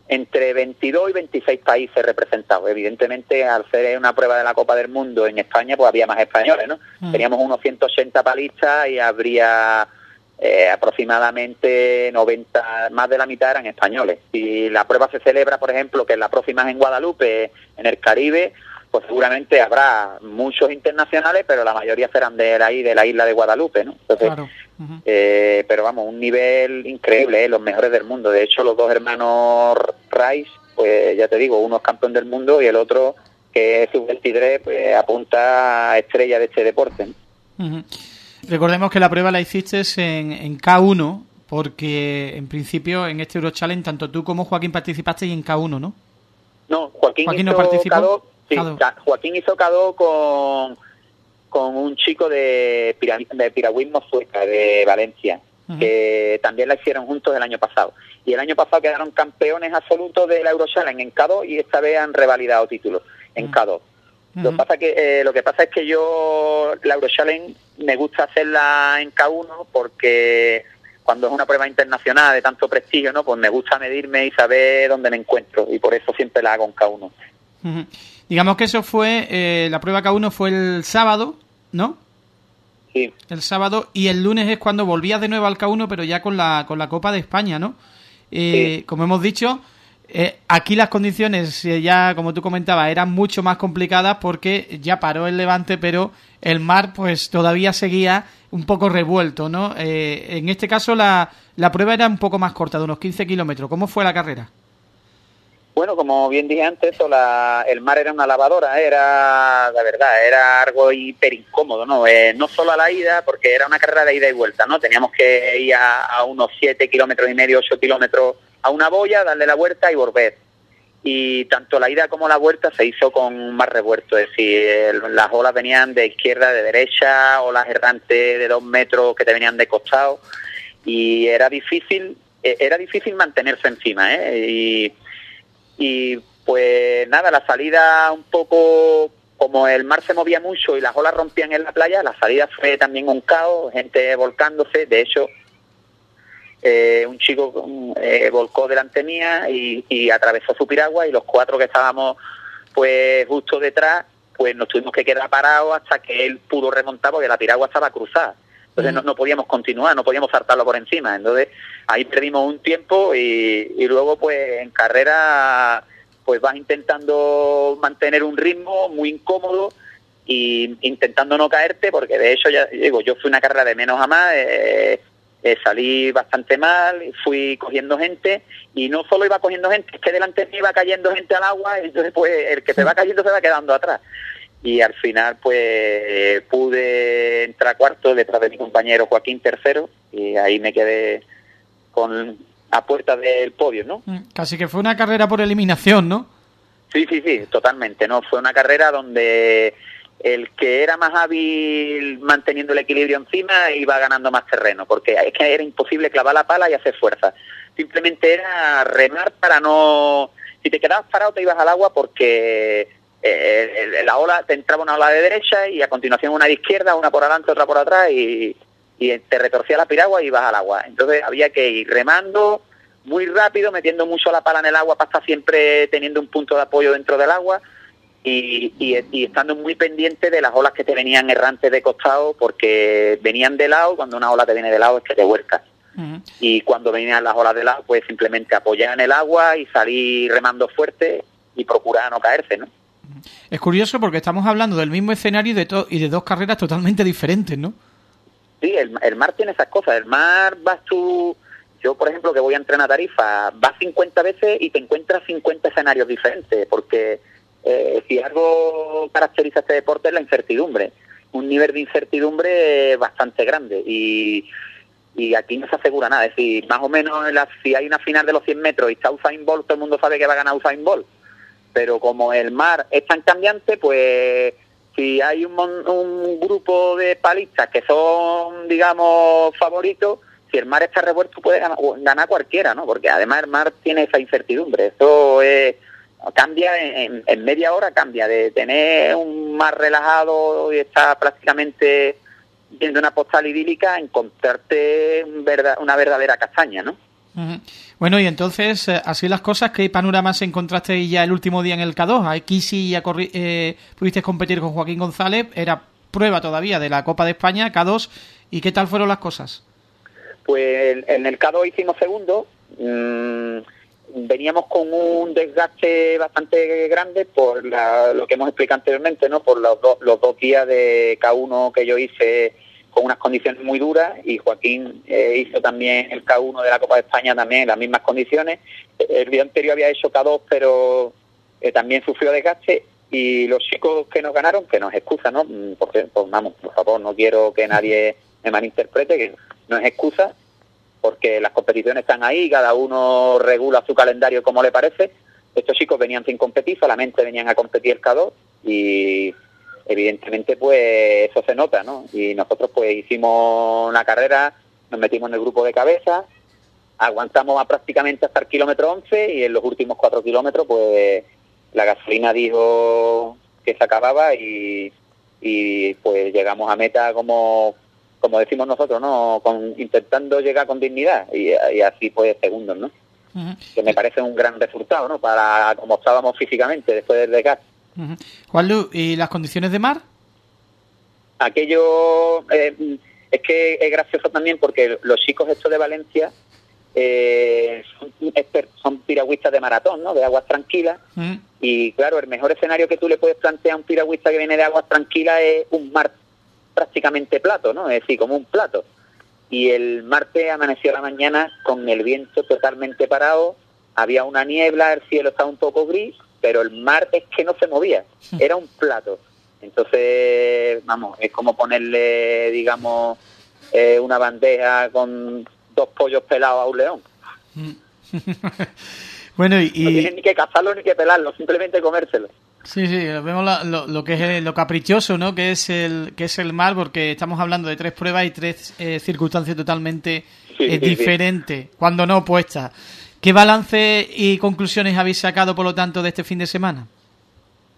[SPEAKER 7] entre 22 y 26 países representados. Evidentemente, al ser una prueba de la Copa del Mundo en España, pues había más españoles, ¿no?
[SPEAKER 2] Mm.
[SPEAKER 7] Teníamos unos 180 palistas y habría eh, aproximadamente 90, más de la mitad eran españoles. Si la prueba se celebra, por ejemplo, que la próxima es en Guadalupe, en el Caribe, pues seguramente habrá muchos internacionales, pero la mayoría serán de ahí, de la isla de Guadalupe, ¿no? Entonces,
[SPEAKER 2] Claro.
[SPEAKER 7] Eh, pero vamos, un nivel increíble, ¿eh? los mejores del mundo. De hecho, los dos hermanos Rice, pues ya te digo, uno es campeón del mundo y el otro, que es sub-23, pues apunta a estrella de este deporte.
[SPEAKER 2] Recordemos que la prueba la hiciste en, en K1, porque en principio en este Eurochallenge tanto tú como Joaquín participaste en K1, ¿no?
[SPEAKER 7] No, Joaquín,
[SPEAKER 2] Joaquín no
[SPEAKER 7] hizo
[SPEAKER 2] participó.
[SPEAKER 7] K2, sí,
[SPEAKER 2] K2.
[SPEAKER 7] Ca- Joaquín hizo K2 con, con un chico de, de piragüismo sueca, de Valencia, que también la hicieron juntos el año pasado. Y el año pasado quedaron campeones absolutos de la Eurochallenge en K2 y esta vez han revalidado títulos en K2. Lo, que pasa que, eh, lo que pasa es que yo la Eurochallenge me gusta hacerla en K1 porque cuando es una prueba internacional de tanto prestigio, ¿no? Pues me gusta medirme y saber dónde me encuentro y por eso siempre la hago en K1.
[SPEAKER 2] Digamos que eso fue, eh, la prueba K1 fue el sábado, ¿no?
[SPEAKER 7] Sí,
[SPEAKER 2] El sábado y el lunes es cuando volvías de nuevo al K1, pero ya con la, con la Copa de España, ¿no? Eh,
[SPEAKER 7] Sí.
[SPEAKER 2] Como hemos dicho, eh, aquí las condiciones eh, ya, como tú comentabas, eran mucho más complicadas porque ya paró el levante, pero el mar pues todavía seguía un poco revuelto, ¿no? Eh, en este caso la, la prueba era un poco más corta, de unos 15 kilómetros. ¿Cómo fue la carrera?
[SPEAKER 7] Bueno, como bien dije antes, el mar era una lavadora, era, la verdad, era algo hiper incómodo, ¿no? Eh, no solo a la ida, porque era una carrera de ida y vuelta, ¿no? Teníamos que ir a, unos 7 kilómetros y medio, 8 kilómetros a una boya, darle la vuelta y volver. Y tanto la ida como la vuelta se hizo con mar revuelto, es decir, el- las olas venían de izquierda, de derecha, olas errantes de dos metros que te venían de costado, y era difícil, eh, era difícil mantenerse encima, ¿eh? Y, y pues nada, la salida un poco, como el mar se movía mucho y las olas rompían en la playa, la salida fue también un caos, gente volcándose, de hecho eh, un chico eh, volcó delante mía y, y atravesó su piragua y los cuatro que estábamos pues justo detrás, pues nos tuvimos que quedar parados hasta que él pudo remontar porque la piragua estaba cruzada. Entonces no, no podíamos continuar, no podíamos saltarlo por encima. Entonces ahí perdimos un tiempo y, y luego pues en carrera pues vas intentando mantener un ritmo muy incómodo y intentando no caerte porque de hecho ya digo yo fui una carrera de menos a más eh, eh, salí bastante mal fui cogiendo gente y no solo iba cogiendo gente es que delante de mí iba cayendo gente al agua y entonces pues el que se va cayendo se va quedando atrás y al final pues pude entrar cuarto detrás de mi compañero Joaquín tercero y ahí me quedé con a puerta del podio no
[SPEAKER 2] Mm, Casi que fue una carrera por eliminación, ¿no?
[SPEAKER 7] Sí, sí, sí, totalmente. No fue una carrera donde el que era más hábil manteniendo el equilibrio encima iba ganando más terreno, porque es que era imposible clavar la pala y hacer fuerza. Simplemente era remar para no. Si te quedabas parado te ibas al agua porque eh, la ola te entraba una ola de derecha y a continuación una de izquierda, una por adelante, otra por atrás y, y te retorcía la piragua y ibas al agua. Entonces había que ir remando muy rápido, metiendo mucho la pala en el agua para estar siempre teniendo un punto de apoyo dentro del agua y, y- y estando muy pendiente de las olas que te venían errantes de costado porque venían de lado, cuando una ola te viene de lado es que te vuelcas.
[SPEAKER 2] Ujú.
[SPEAKER 7] Y cuando venían las olas de lado, pues simplemente apoyar en el agua y salir remando fuerte y procurar no caerse, ¿no?
[SPEAKER 2] Es curioso porque estamos hablando del mismo escenario y de, to- y de dos carreras totalmente diferentes, ¿no?
[SPEAKER 7] Sí, el, el mar tiene esas cosas. El mar vas tú, yo por ejemplo que voy a entrenar a Tarifa, vas 50 veces y te encuentras 50 escenarios diferentes, porque eh, si algo caracteriza este deporte es la incertidumbre, un nivel de incertidumbre bastante grande y, y aquí no se asegura nada. Es decir, más o menos en la- si hay una final de los 100 metros y está Usain Bolt, todo el mundo sabe que va a ganar Usain Bolt. Pero como el mar es tan cambiante, pues si hay un, un grupo de palistas que son, digamos, favoritos, si el mar está revuelto puede ganar, ganar cualquiera, ¿no? Porque además el mar tiene esa incertidumbre. Eso es, cambia en, en- media hora, cambia de tener un mar relajado y estar prácticamente viendo una postal idílica a encontrarte un una verdadera castaña, ¿no?
[SPEAKER 2] Bueno, y entonces, eh, así las cosas, ¿qué panoramas encontraste ya el último día en el K2? Aquí sí ya eh, pudiste competir con Joaquín González, era prueba todavía de la Copa de España, K2, ¿y qué tal fueron las cosas?
[SPEAKER 7] Pues en- el K2 hicimos segundo. mm, veníamos con un desgaste bastante grande por la- lo que hemos explicado anteriormente, ¿no? Por los, dos- los dos días de K1 que yo hice con unas condiciones muy duras y Joaquín eh, hizo también el K1 de la Copa de España también en las mismas condiciones. El día anterior había hecho K2, pero eh, también sufrió desgaste y los chicos que nos ganaron, que nos excusa, ¿no? Mm, Porque, pues, vamos, por favor, no quiero que nadie me malinterprete, que no es excusa, porque las competiciones están ahí, cada uno regula su calendario como le parece. Estos chicos venían sin competir, solamente venían a competir el K2 y evidentemente pues eso se nota, ¿no? Y nosotros pues hicimos una carrera, nos metimos en el grupo de cabeza, aguantamos a prácticamente hasta el kilómetro 11 y en los últimos cuatro kilómetros pues la gasolina dijo que se acababa y, y pues llegamos a meta como como decimos nosotros, ¿no? Con, intentando llegar con dignidad y, y así pues segundos, ¿no? Que me parece un gran resultado, ¿no? Para como estábamos físicamente después del desgaste.
[SPEAKER 2] Ujú. Juanlu, ¿y las condiciones de mar?
[SPEAKER 7] aquello eh, es que es gracioso también porque los chicos estos de Valencia eh, son, piragüistas de maratón, ¿no? De aguas tranquilas y claro, el mejor escenario que tú le puedes plantear a un piragüista que viene de aguas tranquilas es un mar prácticamente plato, ¿no? Es decir, como un plato. Y el martes amaneció la mañana con el viento totalmente parado, había una niebla, el cielo estaba un poco gris, pero el mar es que no se movía, era un plato. Entonces, vamos, es como ponerle, digamos, eh, una bandeja con dos pollos pelados a un león.
[SPEAKER 2] bueno, y,
[SPEAKER 7] No tienes ni que cazarlo ni que pelarlo, simplemente comérselo.
[SPEAKER 2] sí, sí, vemos la- lo, lo que es lo caprichoso, ¿no? Que es el que es el mar, porque estamos hablando de tres pruebas y tres eh, circunstancias totalmente
[SPEAKER 7] Sí,
[SPEAKER 2] eh,
[SPEAKER 7] sí, sí.
[SPEAKER 2] diferentes, cuando no opuestas. ¿Qué balance y conclusiones habéis sacado, por lo tanto, de este fin de semana?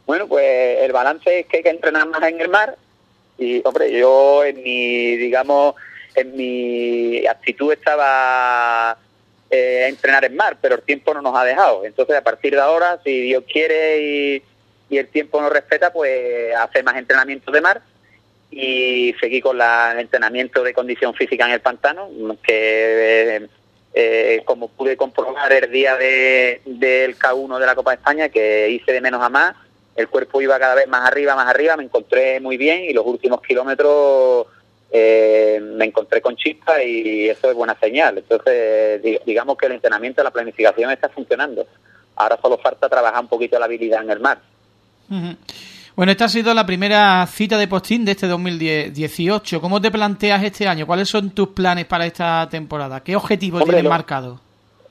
[SPEAKER 7] Bueno, pues el balance es que hay que entrenar más en el mar y, hombre, yo en mi, digamos, en mi actitud estaba eh, a entrenar en mar, pero el tiempo no nos ha dejado. Entonces, a partir de ahora, si Dios quiere y, el tiempo nos respeta, pues hacer más entrenamientos de mar y seguir con la, el entrenamiento de condición física en el pantano, que eh, como pude comprobar el día de, del K1 de la Copa de España, que hice de menos a más, el cuerpo iba cada vez más arriba, más arriba, me encontré muy bien y los últimos kilómetros eh, me encontré con chispa y eso es buena señal. Entonces, di- digamos que el entrenamiento, la planificación está funcionando. Ahora solo falta trabajar un poquito la habilidad en el mar.
[SPEAKER 2] Bueno, esta ha sido la primera cita de postín de este 2018. ¿Cómo te planteas este año? ¿Cuáles son tus planes para esta temporada? ¿Qué objetivos
[SPEAKER 7] Hombre,
[SPEAKER 2] tienes marcados?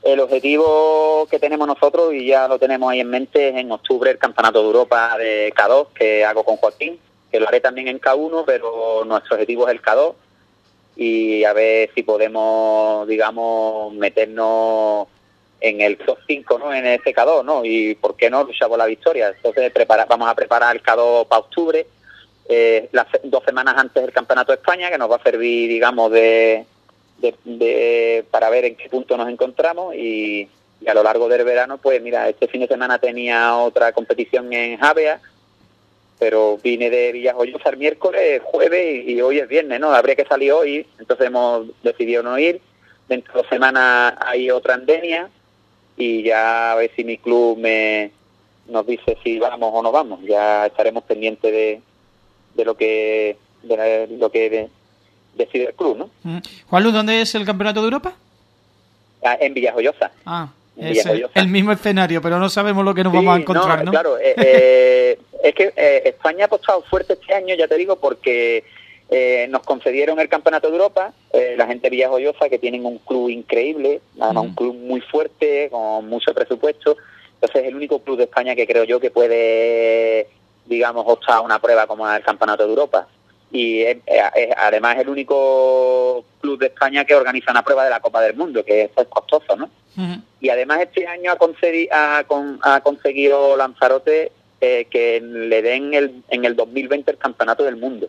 [SPEAKER 7] El objetivo que tenemos nosotros, y ya lo tenemos ahí en mente, es en octubre el Campeonato de Europa de K2, que hago con Joaquín, que lo haré también en K1, pero nuestro objetivo es el K2, y a ver si podemos, digamos, meternos en el top 5, ¿no? En ese K2, ¿no? Y por qué no luchar por la victoria. Entonces prepara- vamos a preparar el K2 para octubre, eh, las dos semanas antes del Campeonato de España, que nos va a servir, digamos, de, de, para ver en qué punto nos encontramos y, a lo largo del verano, pues mira, este fin de semana tenía otra competición en Javea, pero vine de Villajoyosa el miércoles, jueves y, hoy es viernes, ¿no? Habría que salir hoy, entonces hemos decidido no ir. Dentro de dos semanas hay otra en y ya a ver si mi club me, nos dice si vamos o no vamos. Ya estaremos pendientes de, de lo que de la- lo que de- decide el club, ¿no?
[SPEAKER 2] Mm. Juanlu, ¿dónde es el Campeonato de Europa?
[SPEAKER 7] Ah, En Villajoyosa.
[SPEAKER 2] Ah,
[SPEAKER 7] En
[SPEAKER 2] es el,
[SPEAKER 7] Villajoyosa.
[SPEAKER 2] el mismo escenario, pero no sabemos lo que nos
[SPEAKER 7] Sí,
[SPEAKER 2] vamos a encontrar, ¿no?
[SPEAKER 7] Claro, eh, eh, es que eh, España ha apostado fuerte este año, ya te digo, porque eh, nos concedieron el Campeonato de Europa, eh, la gente de Villajoyosa, que tienen un club increíble, además un club muy fuerte, con mucho presupuesto. Entonces es el único club de España que creo yo que puede, digamos, optar a una prueba como el Campeonato de Europa. Y es, es- además es el único club de España que organiza una prueba de la Copa del Mundo, que eso es costoso, ¿no? Y además este año ha, concedi- ha, con- ha conseguido Lanzarote eh, que le den el, en el 2020 el campeonato del mundo.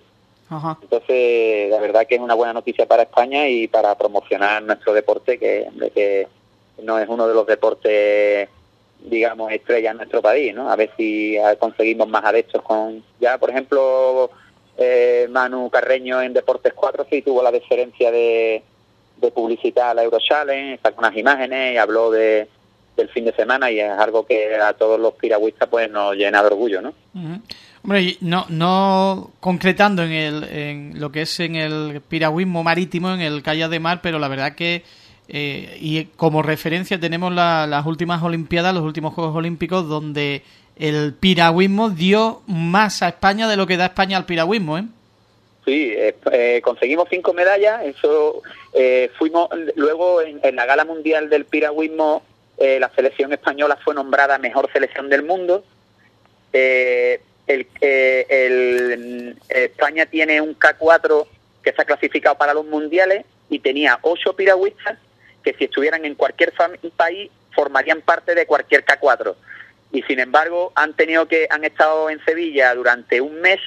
[SPEAKER 2] Ajá.
[SPEAKER 7] Entonces, la verdad que es una buena noticia para España y para promocionar nuestro deporte, que, no es uno de los deportes, digamos, estrella en nuestro país, ¿no? A ver si conseguimos más adeptos con... Ya, por ejemplo, eh, Manu Carreño en Deportes 4 sí tuvo la deferencia de, de publicitar la Eurochallenge, sacó unas imágenes y habló de del fin de semana y es algo que a todos los piragüistas pues nos llena de orgullo, ¿no?
[SPEAKER 2] Ujú. No, no concretando en, el, en lo que es en el piragüismo marítimo, en el Calla de Mar, pero la verdad que, eh, y como referencia tenemos la- las últimas Olimpiadas, los últimos Juegos Olímpicos, donde el piragüismo dio más a España de lo que da España al piragüismo, ¿eh?
[SPEAKER 7] Sí, eh, conseguimos cinco medallas. Eso fuimos luego en, en la gala mundial del piragüismo. la selección española fue nombrada mejor selección del mundo. El, eh, el- España tiene un K4 que ha clasificado para los mundiales y tenía ocho piragüistas que si estuvieran en cualquier país formarían parte de cualquier K4 y sin embargo han tenido que han estado en Sevilla durante un mes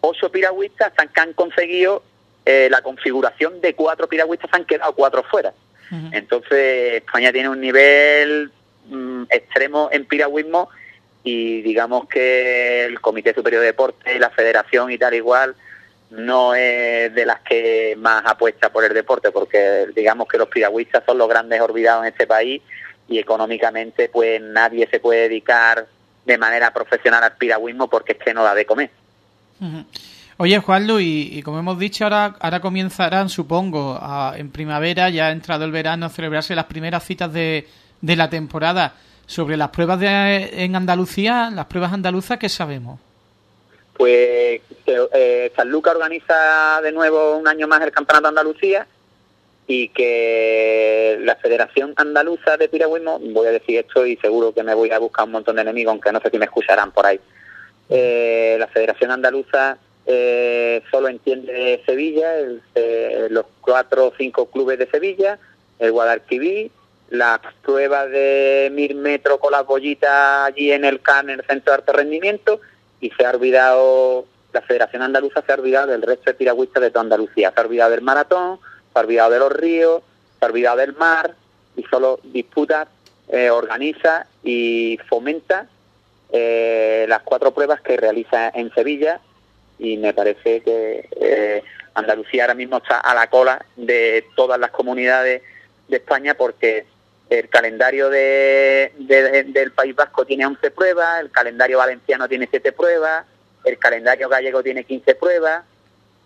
[SPEAKER 7] ocho piragüistas han- que han conseguido eh, la configuración de cuatro piragüistas han quedado cuatro fuera. Entonces España tiene un nivel mm, extremo en piragüismo y digamos que el Comité Superior de Deporte, la Federación y tal igual no es de las que más apuesta por el deporte porque digamos que los piragüistas son los grandes olvidados en este país y económicamente pues nadie se puede dedicar de manera profesional al piragüismo porque es que no da de comer.
[SPEAKER 2] Oye, Juanlu, y, y como hemos dicho, ahora, ahora comenzarán, supongo, a- en primavera, ya ha entrado el verano, a celebrarse las primeras citas de, de la temporada. Sobre las pruebas de, en Andalucía, las pruebas andaluzas, ¿qué sabemos?
[SPEAKER 7] Pues eh, Sanlúcar organiza de nuevo un año más el Campeonato Andalucía y que la Federación Andaluza de Piragüismo, voy a decir esto y seguro que me voy a buscar un montón de enemigos, aunque no sé si me escucharán por ahí. Eh, la Federación Andaluza eh, solo entiende de Sevilla, el- eh, los cuatro o cinco clubes de Sevilla, el Guadalquivir, las pruebas de mil metros con las bollitas allí en el CAN, en el Centro de Alto Rendimiento, y se ha olvidado, la Federación Andaluza se ha olvidado del resto de piragüistas de toda Andalucía. Se ha olvidado del maratón, se ha olvidado de los ríos, se ha olvidado del mar, y solo disputa, eh, organiza y fomenta eh, las cuatro pruebas que realiza en Sevilla y me parece que eh, Andalucía ahora mismo está a la cola de todas las comunidades de España porque el calendario de, de- del País Vasco tiene 11 pruebas, el calendario valenciano tiene 7 pruebas, el calendario gallego tiene 15 pruebas,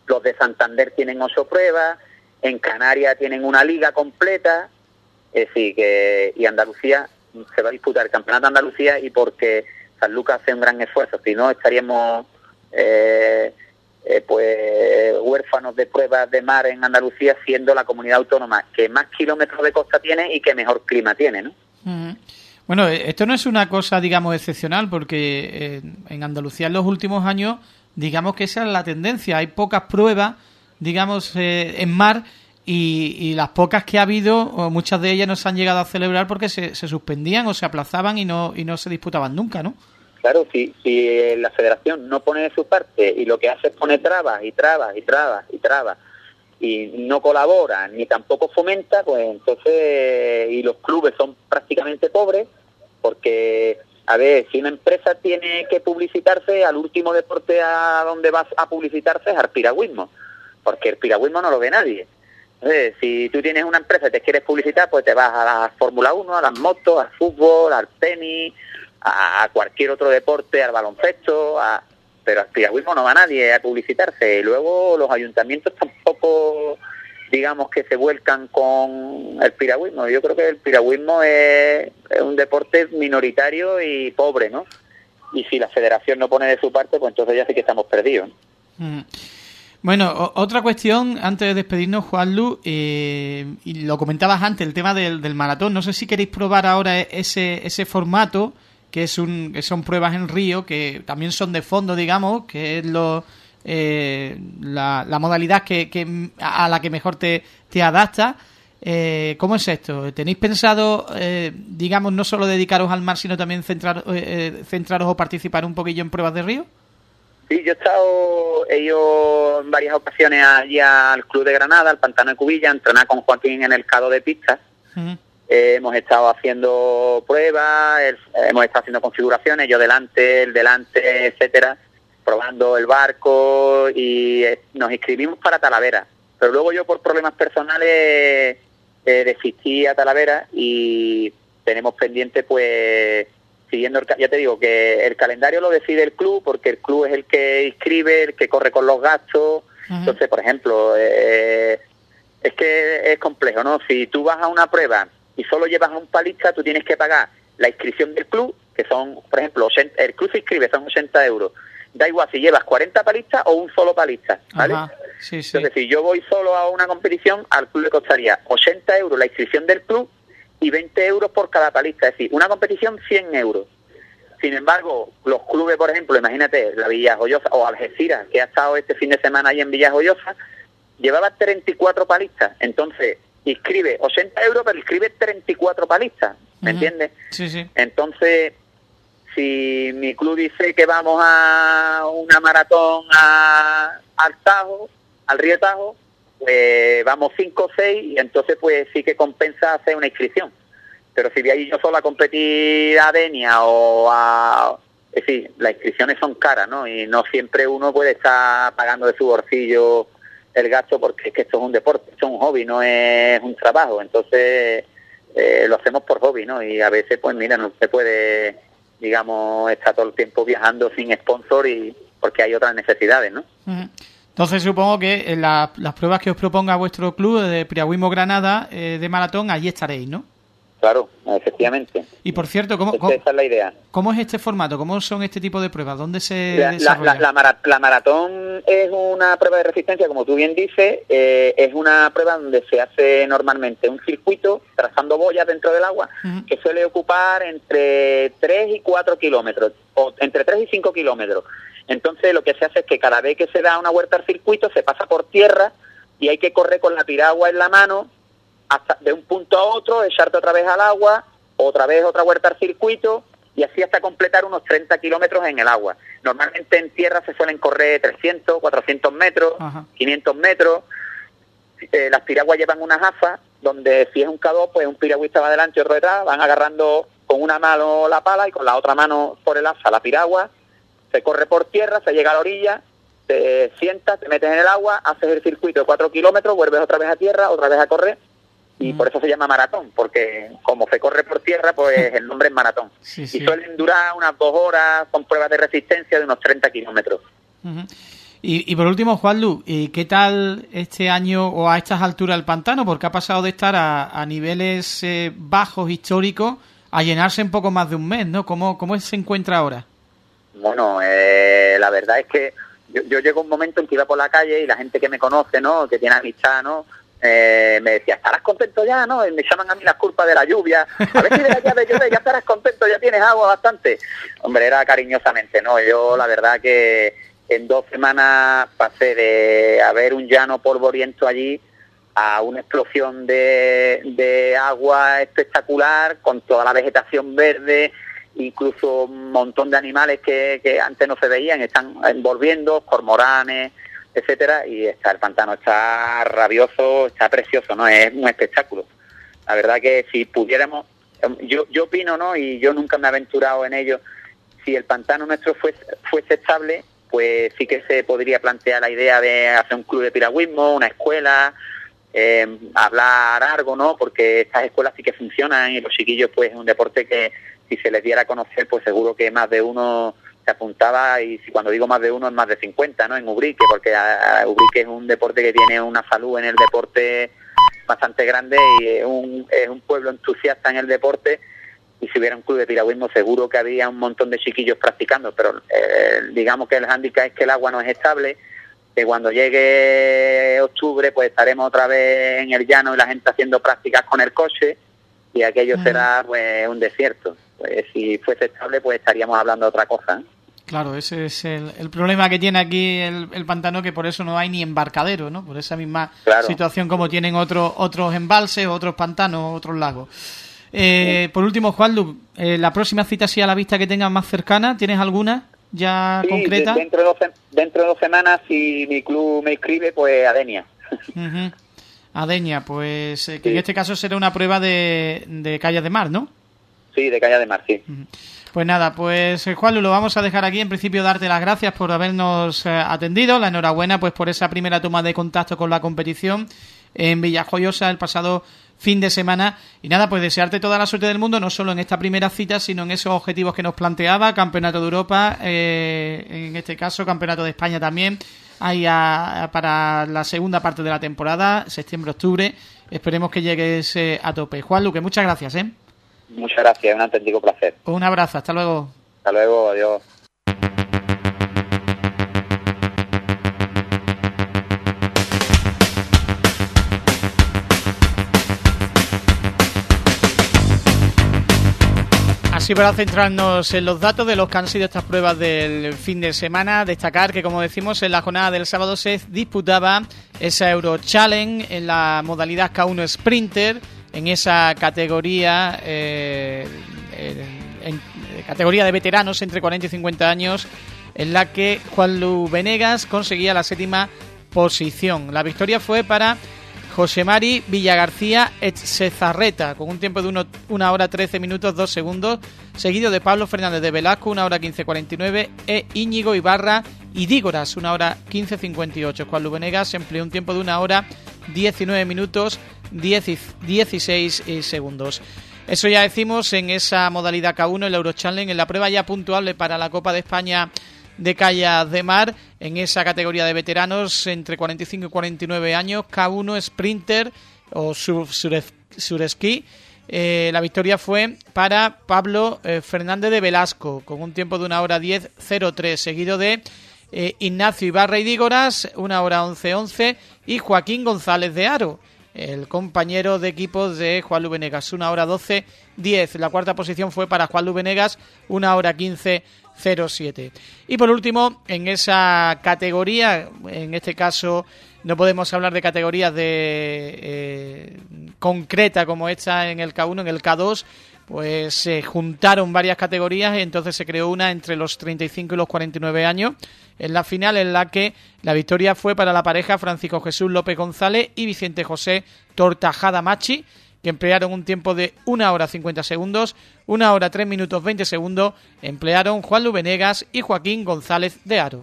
[SPEAKER 7] los de Santander tienen 8 pruebas, en Canarias tienen una liga completa, es decir, que y Andalucía se va a disputar el campeonato de Andalucía y porque San Lucas hace un gran esfuerzo, si no estaríamos eh, eh, pues huérfanos de pruebas de mar en Andalucía siendo la comunidad autónoma que más kilómetros de costa tiene y que mejor clima tiene, ¿no?
[SPEAKER 2] Ujú. Bueno, eh, esto no es una cosa, digamos, excepcional, porque eh, en Andalucía en los últimos años, digamos que esa es la tendencia. Hay pocas pruebas, digamos, eh, en mar y, y las pocas que ha habido, muchas de ellas no se han llegado a celebrar porque se, se suspendían o se aplazaban y no, y no se disputaban nunca, ¿no?
[SPEAKER 7] Claro, si, si la federación no pone de su parte y lo que hace es poner trabas y trabas y trabas y trabas y no colabora ni tampoco fomenta, pues entonces, y los clubes son prácticamente pobres, porque, a ver, si una empresa tiene que publicitarse, al último deporte a donde vas a publicitarse es al piragüismo, porque el piragüismo no lo ve nadie. Entonces, si tú tienes una empresa y te quieres publicitar, pues te vas a la Fórmula 1, a las motos, al fútbol, al tenis, a, a cualquier otro deporte, al baloncesto, a, pero al piragüismo no va nadie a publicitarse. Y luego los ayuntamientos tampoco, digamos, que se vuelcan con el piragüismo. Yo creo que el piragüismo es, un deporte minoritario y pobre, ¿no? Y si la federación no pone de su parte, pues entonces ya sí que estamos perdidos.
[SPEAKER 2] Mm. Bueno, otra cuestión antes de despedirnos, Juanlu, eh, y lo comentabas antes, el tema del, del maratón. No sé si queréis probar ahora ese, ese formato, que es un, que son pruebas en río, que también son de fondo, digamos, que es lo, eh, la, la modalidad que, que a la que mejor te, te adapta. Eh, ¿Cómo es esto? ¿Tenéis pensado, eh, digamos, no solo dedicaros al mar, sino también centrar, eh, eh, centraros o participar un poquillo en pruebas de río?
[SPEAKER 7] Sí, yo he estado, he ido en varias ocasiones allí al Club de Granada, al Pantano de Cubilla, a entrenar con Joaquín en el Cado de Pistas.
[SPEAKER 2] Ujú.
[SPEAKER 7] Eh, hemos estado haciendo pruebas, el- hemos estado haciendo configuraciones, yo delante, el delante, etcétera, probando el barco y eh, nos inscribimos para Talavera. Pero luego yo por problemas personales eh, desistí a Talavera y tenemos pendiente pues siguiendo el, ya te digo que el calendario lo decide el club porque el club es el que inscribe, el que corre con los gastos. Entonces, por ejemplo, eh, es que es complejo, ¿no? Si tú vas a una prueba y solo llevas a un palista, tú tienes que pagar la inscripción del club, que son, por ejemplo, 80 el club se inscribe, son 80 euros. Da igual si llevas 40 palistas o un solo palista, ¿vale?
[SPEAKER 2] Ajá, sí, sí.
[SPEAKER 7] Entonces, si yo voy solo a una competición, al club le costaría 80 euros la inscripción del club y 20 euros por cada palista. Es decir, una competición 100 euros. Sin embargo, los clubes, por ejemplo, imagínate, la Villajoyosa o Algeciras, que ha estado este fin de semana ahí en Villajoyosa, llevaba 34 palistas. Entonces, inscribe 80 euros, pero inscribe 34 palistas. ¿Me entiendes?
[SPEAKER 2] Sí, sí.
[SPEAKER 7] Entonces, si mi club dice que vamos a una maratón a, al Tajo, al río Tajo, pues vamos 5 o 6 y entonces pues sí que compensa hacer una inscripción. Pero si de ahí yo solo a competir a Denia o a... Es decir, las inscripciones son caras, ¿no? Y no siempre uno puede estar pagando de su bolsillo el gasto porque es que esto es un deporte, esto es un hobby, no es un trabajo. Entonces eh, lo hacemos por hobby, ¿no? Y a veces, pues mira, no se puede, digamos, estar todo el tiempo viajando sin sponsor y porque hay otras necesidades, ¿no?
[SPEAKER 2] Entonces supongo que en la- las pruebas que os proponga vuestro club de Piragüismo Granada eh, de maratón, allí estaréis, ¿no?
[SPEAKER 7] Claro, efectivamente.
[SPEAKER 2] Y por cierto, ¿cómo,
[SPEAKER 7] Esa-
[SPEAKER 2] cómo,
[SPEAKER 7] Esa es la idea.
[SPEAKER 2] cómo es este formato? ¿Cómo son este tipo de pruebas? ¿Dónde se
[SPEAKER 7] La, la-
[SPEAKER 2] desarrollan?
[SPEAKER 7] la- la mara- la maratón es una prueba de resistencia, como tú bien dices, eh, es una prueba donde se hace normalmente un circuito trazando boyas dentro del agua que suele ocupar entre 3 y 4 kilómetros, o entre 3 y 5 kilómetros. Entonces lo que se hace es que cada vez que se da una vuelta al circuito se pasa por tierra y hay que correr con la piragua en la mano hasta de un punto a otro, echarte otra vez al agua, otra vez otra vuelta al circuito y así hasta completar unos 30 kilómetros en el agua. Normalmente en tierra se suelen correr 300, 400 metros,
[SPEAKER 2] Ajá.
[SPEAKER 7] 500 metros. Eh, las piraguas llevan unas gafas donde si es un K2, pues un piragüista va adelante y otro detrás, van agarrando con una mano la pala y con la otra mano por el asa la piragua, se corre por tierra, se llega a la orilla, te sientas, te metes en el agua, haces el circuito de 4 kilómetros, vuelves otra vez a tierra, otra vez a correr y por eso se llama maratón, porque como se corre por tierra, pues el nombre es maratón.
[SPEAKER 2] Sí,
[SPEAKER 7] Y suelen durar unas dos horas con pruebas de resistencia de unos 30 kilómetros.
[SPEAKER 2] Y, y por último, Juanlu, ¿y ¿qué tal este año o a estas alturas el pantano? Porque ha pasado de estar a, a niveles eh, bajos históricos a llenarse en poco más de un mes, ¿no? ¿Cómo, cómo se encuentra ahora?
[SPEAKER 7] Bueno, eh, la verdad es que yo, yo llego a un momento en que iba por la calle y la gente que me conoce, ¿no? Que tiene amistad, ¿no? Eh, me decía, ¿estarás contento ya, no? Y me llaman a mí las culpas de la lluvia. A ver si de la llave llueve, ya estarás contento, ya tienes agua bastante. Hombre, era cariñosamente, ¿no? Yo la verdad que en dos semanas pasé de haber un llano polvoriento allí a una explosión de, de agua espectacular con toda la vegetación verde, incluso un montón de animales que, que antes no se veían, están envolviendo, cormoranes, etcétera, y está el pantano está rabioso, está precioso, ¿no? Es un espectáculo. La verdad que si pudiéramos, yo, yo opino, ¿no? Y yo nunca me he aventurado en ello, si el pantano nuestro fuese, fuese estable, pues sí que se podría plantear la idea de hacer un club de piragüismo, una escuela, eh, hablar algo, ¿no? Porque estas escuelas sí que funcionan y los chiquillos, pues, es un deporte que si se les diera a conocer, pues seguro que más de uno se apuntaba y cuando digo más de uno es más de 50, ¿no? En Ubrique, porque a- a Ubrique es un deporte que tiene una salud en el deporte bastante grande y es un, es un pueblo entusiasta en el deporte y si hubiera un club de piragüismo seguro que había un montón de chiquillos practicando, pero eh, digamos que el hándicap es que el agua no es estable, que cuando llegue octubre pues estaremos otra vez en el llano y la gente haciendo prácticas con el coche y aquello será pues un desierto. Pues si fuese estable pues estaríamos hablando de otra cosa.
[SPEAKER 2] Claro, ese es el, el problema que tiene aquí el, el pantano, que por eso no hay ni embarcadero, ¿no? Por esa misma
[SPEAKER 7] Claro.
[SPEAKER 2] situación como tienen otros otros embalses, otros pantanos, otros lagos. Eh, Por último, Juan eh, la próxima cita así a la vista que tengas más cercana, ¿tienes alguna ya
[SPEAKER 7] Sí,
[SPEAKER 2] concreta?
[SPEAKER 7] de- dentro, de dos, dentro de dos semanas si mi club me inscribe pues Adenia.
[SPEAKER 2] Ujú. Adeña, pues eh, que en este caso será una prueba de, de calles de mar, ¿no?
[SPEAKER 7] Sí, de Caña de Mar, sí.
[SPEAKER 2] Pues nada, pues eh, Juan, lo vamos a dejar aquí. En principio, darte las gracias por habernos eh, atendido. La enhorabuena pues por esa primera toma de contacto con la competición en Villajoyosa el pasado fin de semana. Y nada, pues desearte toda la suerte del mundo, no solo en esta primera cita, sino en esos objetivos que nos planteaba, Campeonato de Europa, eh, en este caso Campeonato de España también, ahí a- para la segunda parte de la temporada, septiembre-octubre. Esperemos que llegues eh, a tope. Juan Luque, muchas gracias, ¿eh?
[SPEAKER 7] Muchas gracias, un auténtico placer.
[SPEAKER 2] Un abrazo, hasta luego.
[SPEAKER 7] Hasta luego, adiós.
[SPEAKER 2] Así para centrarnos en los datos de los que han sido estas pruebas del fin de semana, destacar que como decimos en la jornada del sábado se disputaba esa Euro Challenge en la modalidad K1 Sprinter, en esa categoría eh, en- en- categoría de veteranos entre 40 y 50 años, en la que Juan Lu Venegas conseguía la séptima posición. La victoria fue para José Mari Villagarcía Etzezarreta, con un tiempo de 1 hora 13 minutos 2 segundos, seguido de Pablo Fernández de Velasco, 1 hora 15 49, e Íñigo Ibarra y Dígoras, 1 hora 15 58. Juan Lubenegas empleó un tiempo de 1 hora 19 minutos 10 y- 16 segundos. Eso ya decimos en esa modalidad K1, el Euro Challenge, en la prueba ya puntuable para la Copa de España de Callas de Mar en esa categoría de veteranos entre 45 y 49 años, K1 Sprinter o sur, suref- Suresquí. Eh, la victoria fue para Pablo eh, Fernández de Velasco con un tiempo de una hora 10.03, seguido de eh, Ignacio Ibarra y Dígoras, una hora 11.11 y Joaquín González de Aro el compañero de equipo de Juan Lubenegas, una hora 12 10. La cuarta posición fue para Juan Lubenegas, una hora 15 07. Y por último, en esa categoría, en este caso no podemos hablar de categorías de eh, concreta como esta en el K1, en el K2, pues se juntaron varias categorías y entonces se creó una entre los 35 y los 49 años en la final en la que la victoria fue para la pareja Francisco Jesús López González y Vicente José Tortajada Machi que emplearon un tiempo de 1 hora 50 segundos, 1 hora 3 minutos 20 segundos, emplearon Juan Lubenegas y Joaquín González de Aro.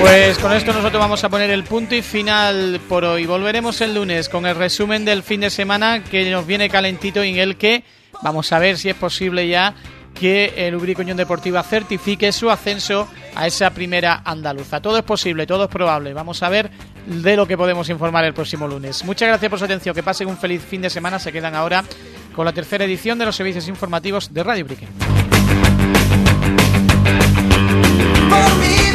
[SPEAKER 2] Pues con esto nosotros vamos a poner el punto y final por hoy. Volveremos el lunes con el resumen del fin de semana que nos viene calentito y en el que vamos a ver si es posible ya que el Ubrico Unión Deportiva certifique su ascenso a esa primera andaluza. Todo es posible, todo es probable. Vamos a ver de lo que podemos informar el próximo lunes. Muchas gracias por su atención. Que pasen un feliz fin de semana. Se quedan ahora con la tercera edición de los servicios informativos de Radio
[SPEAKER 8] mí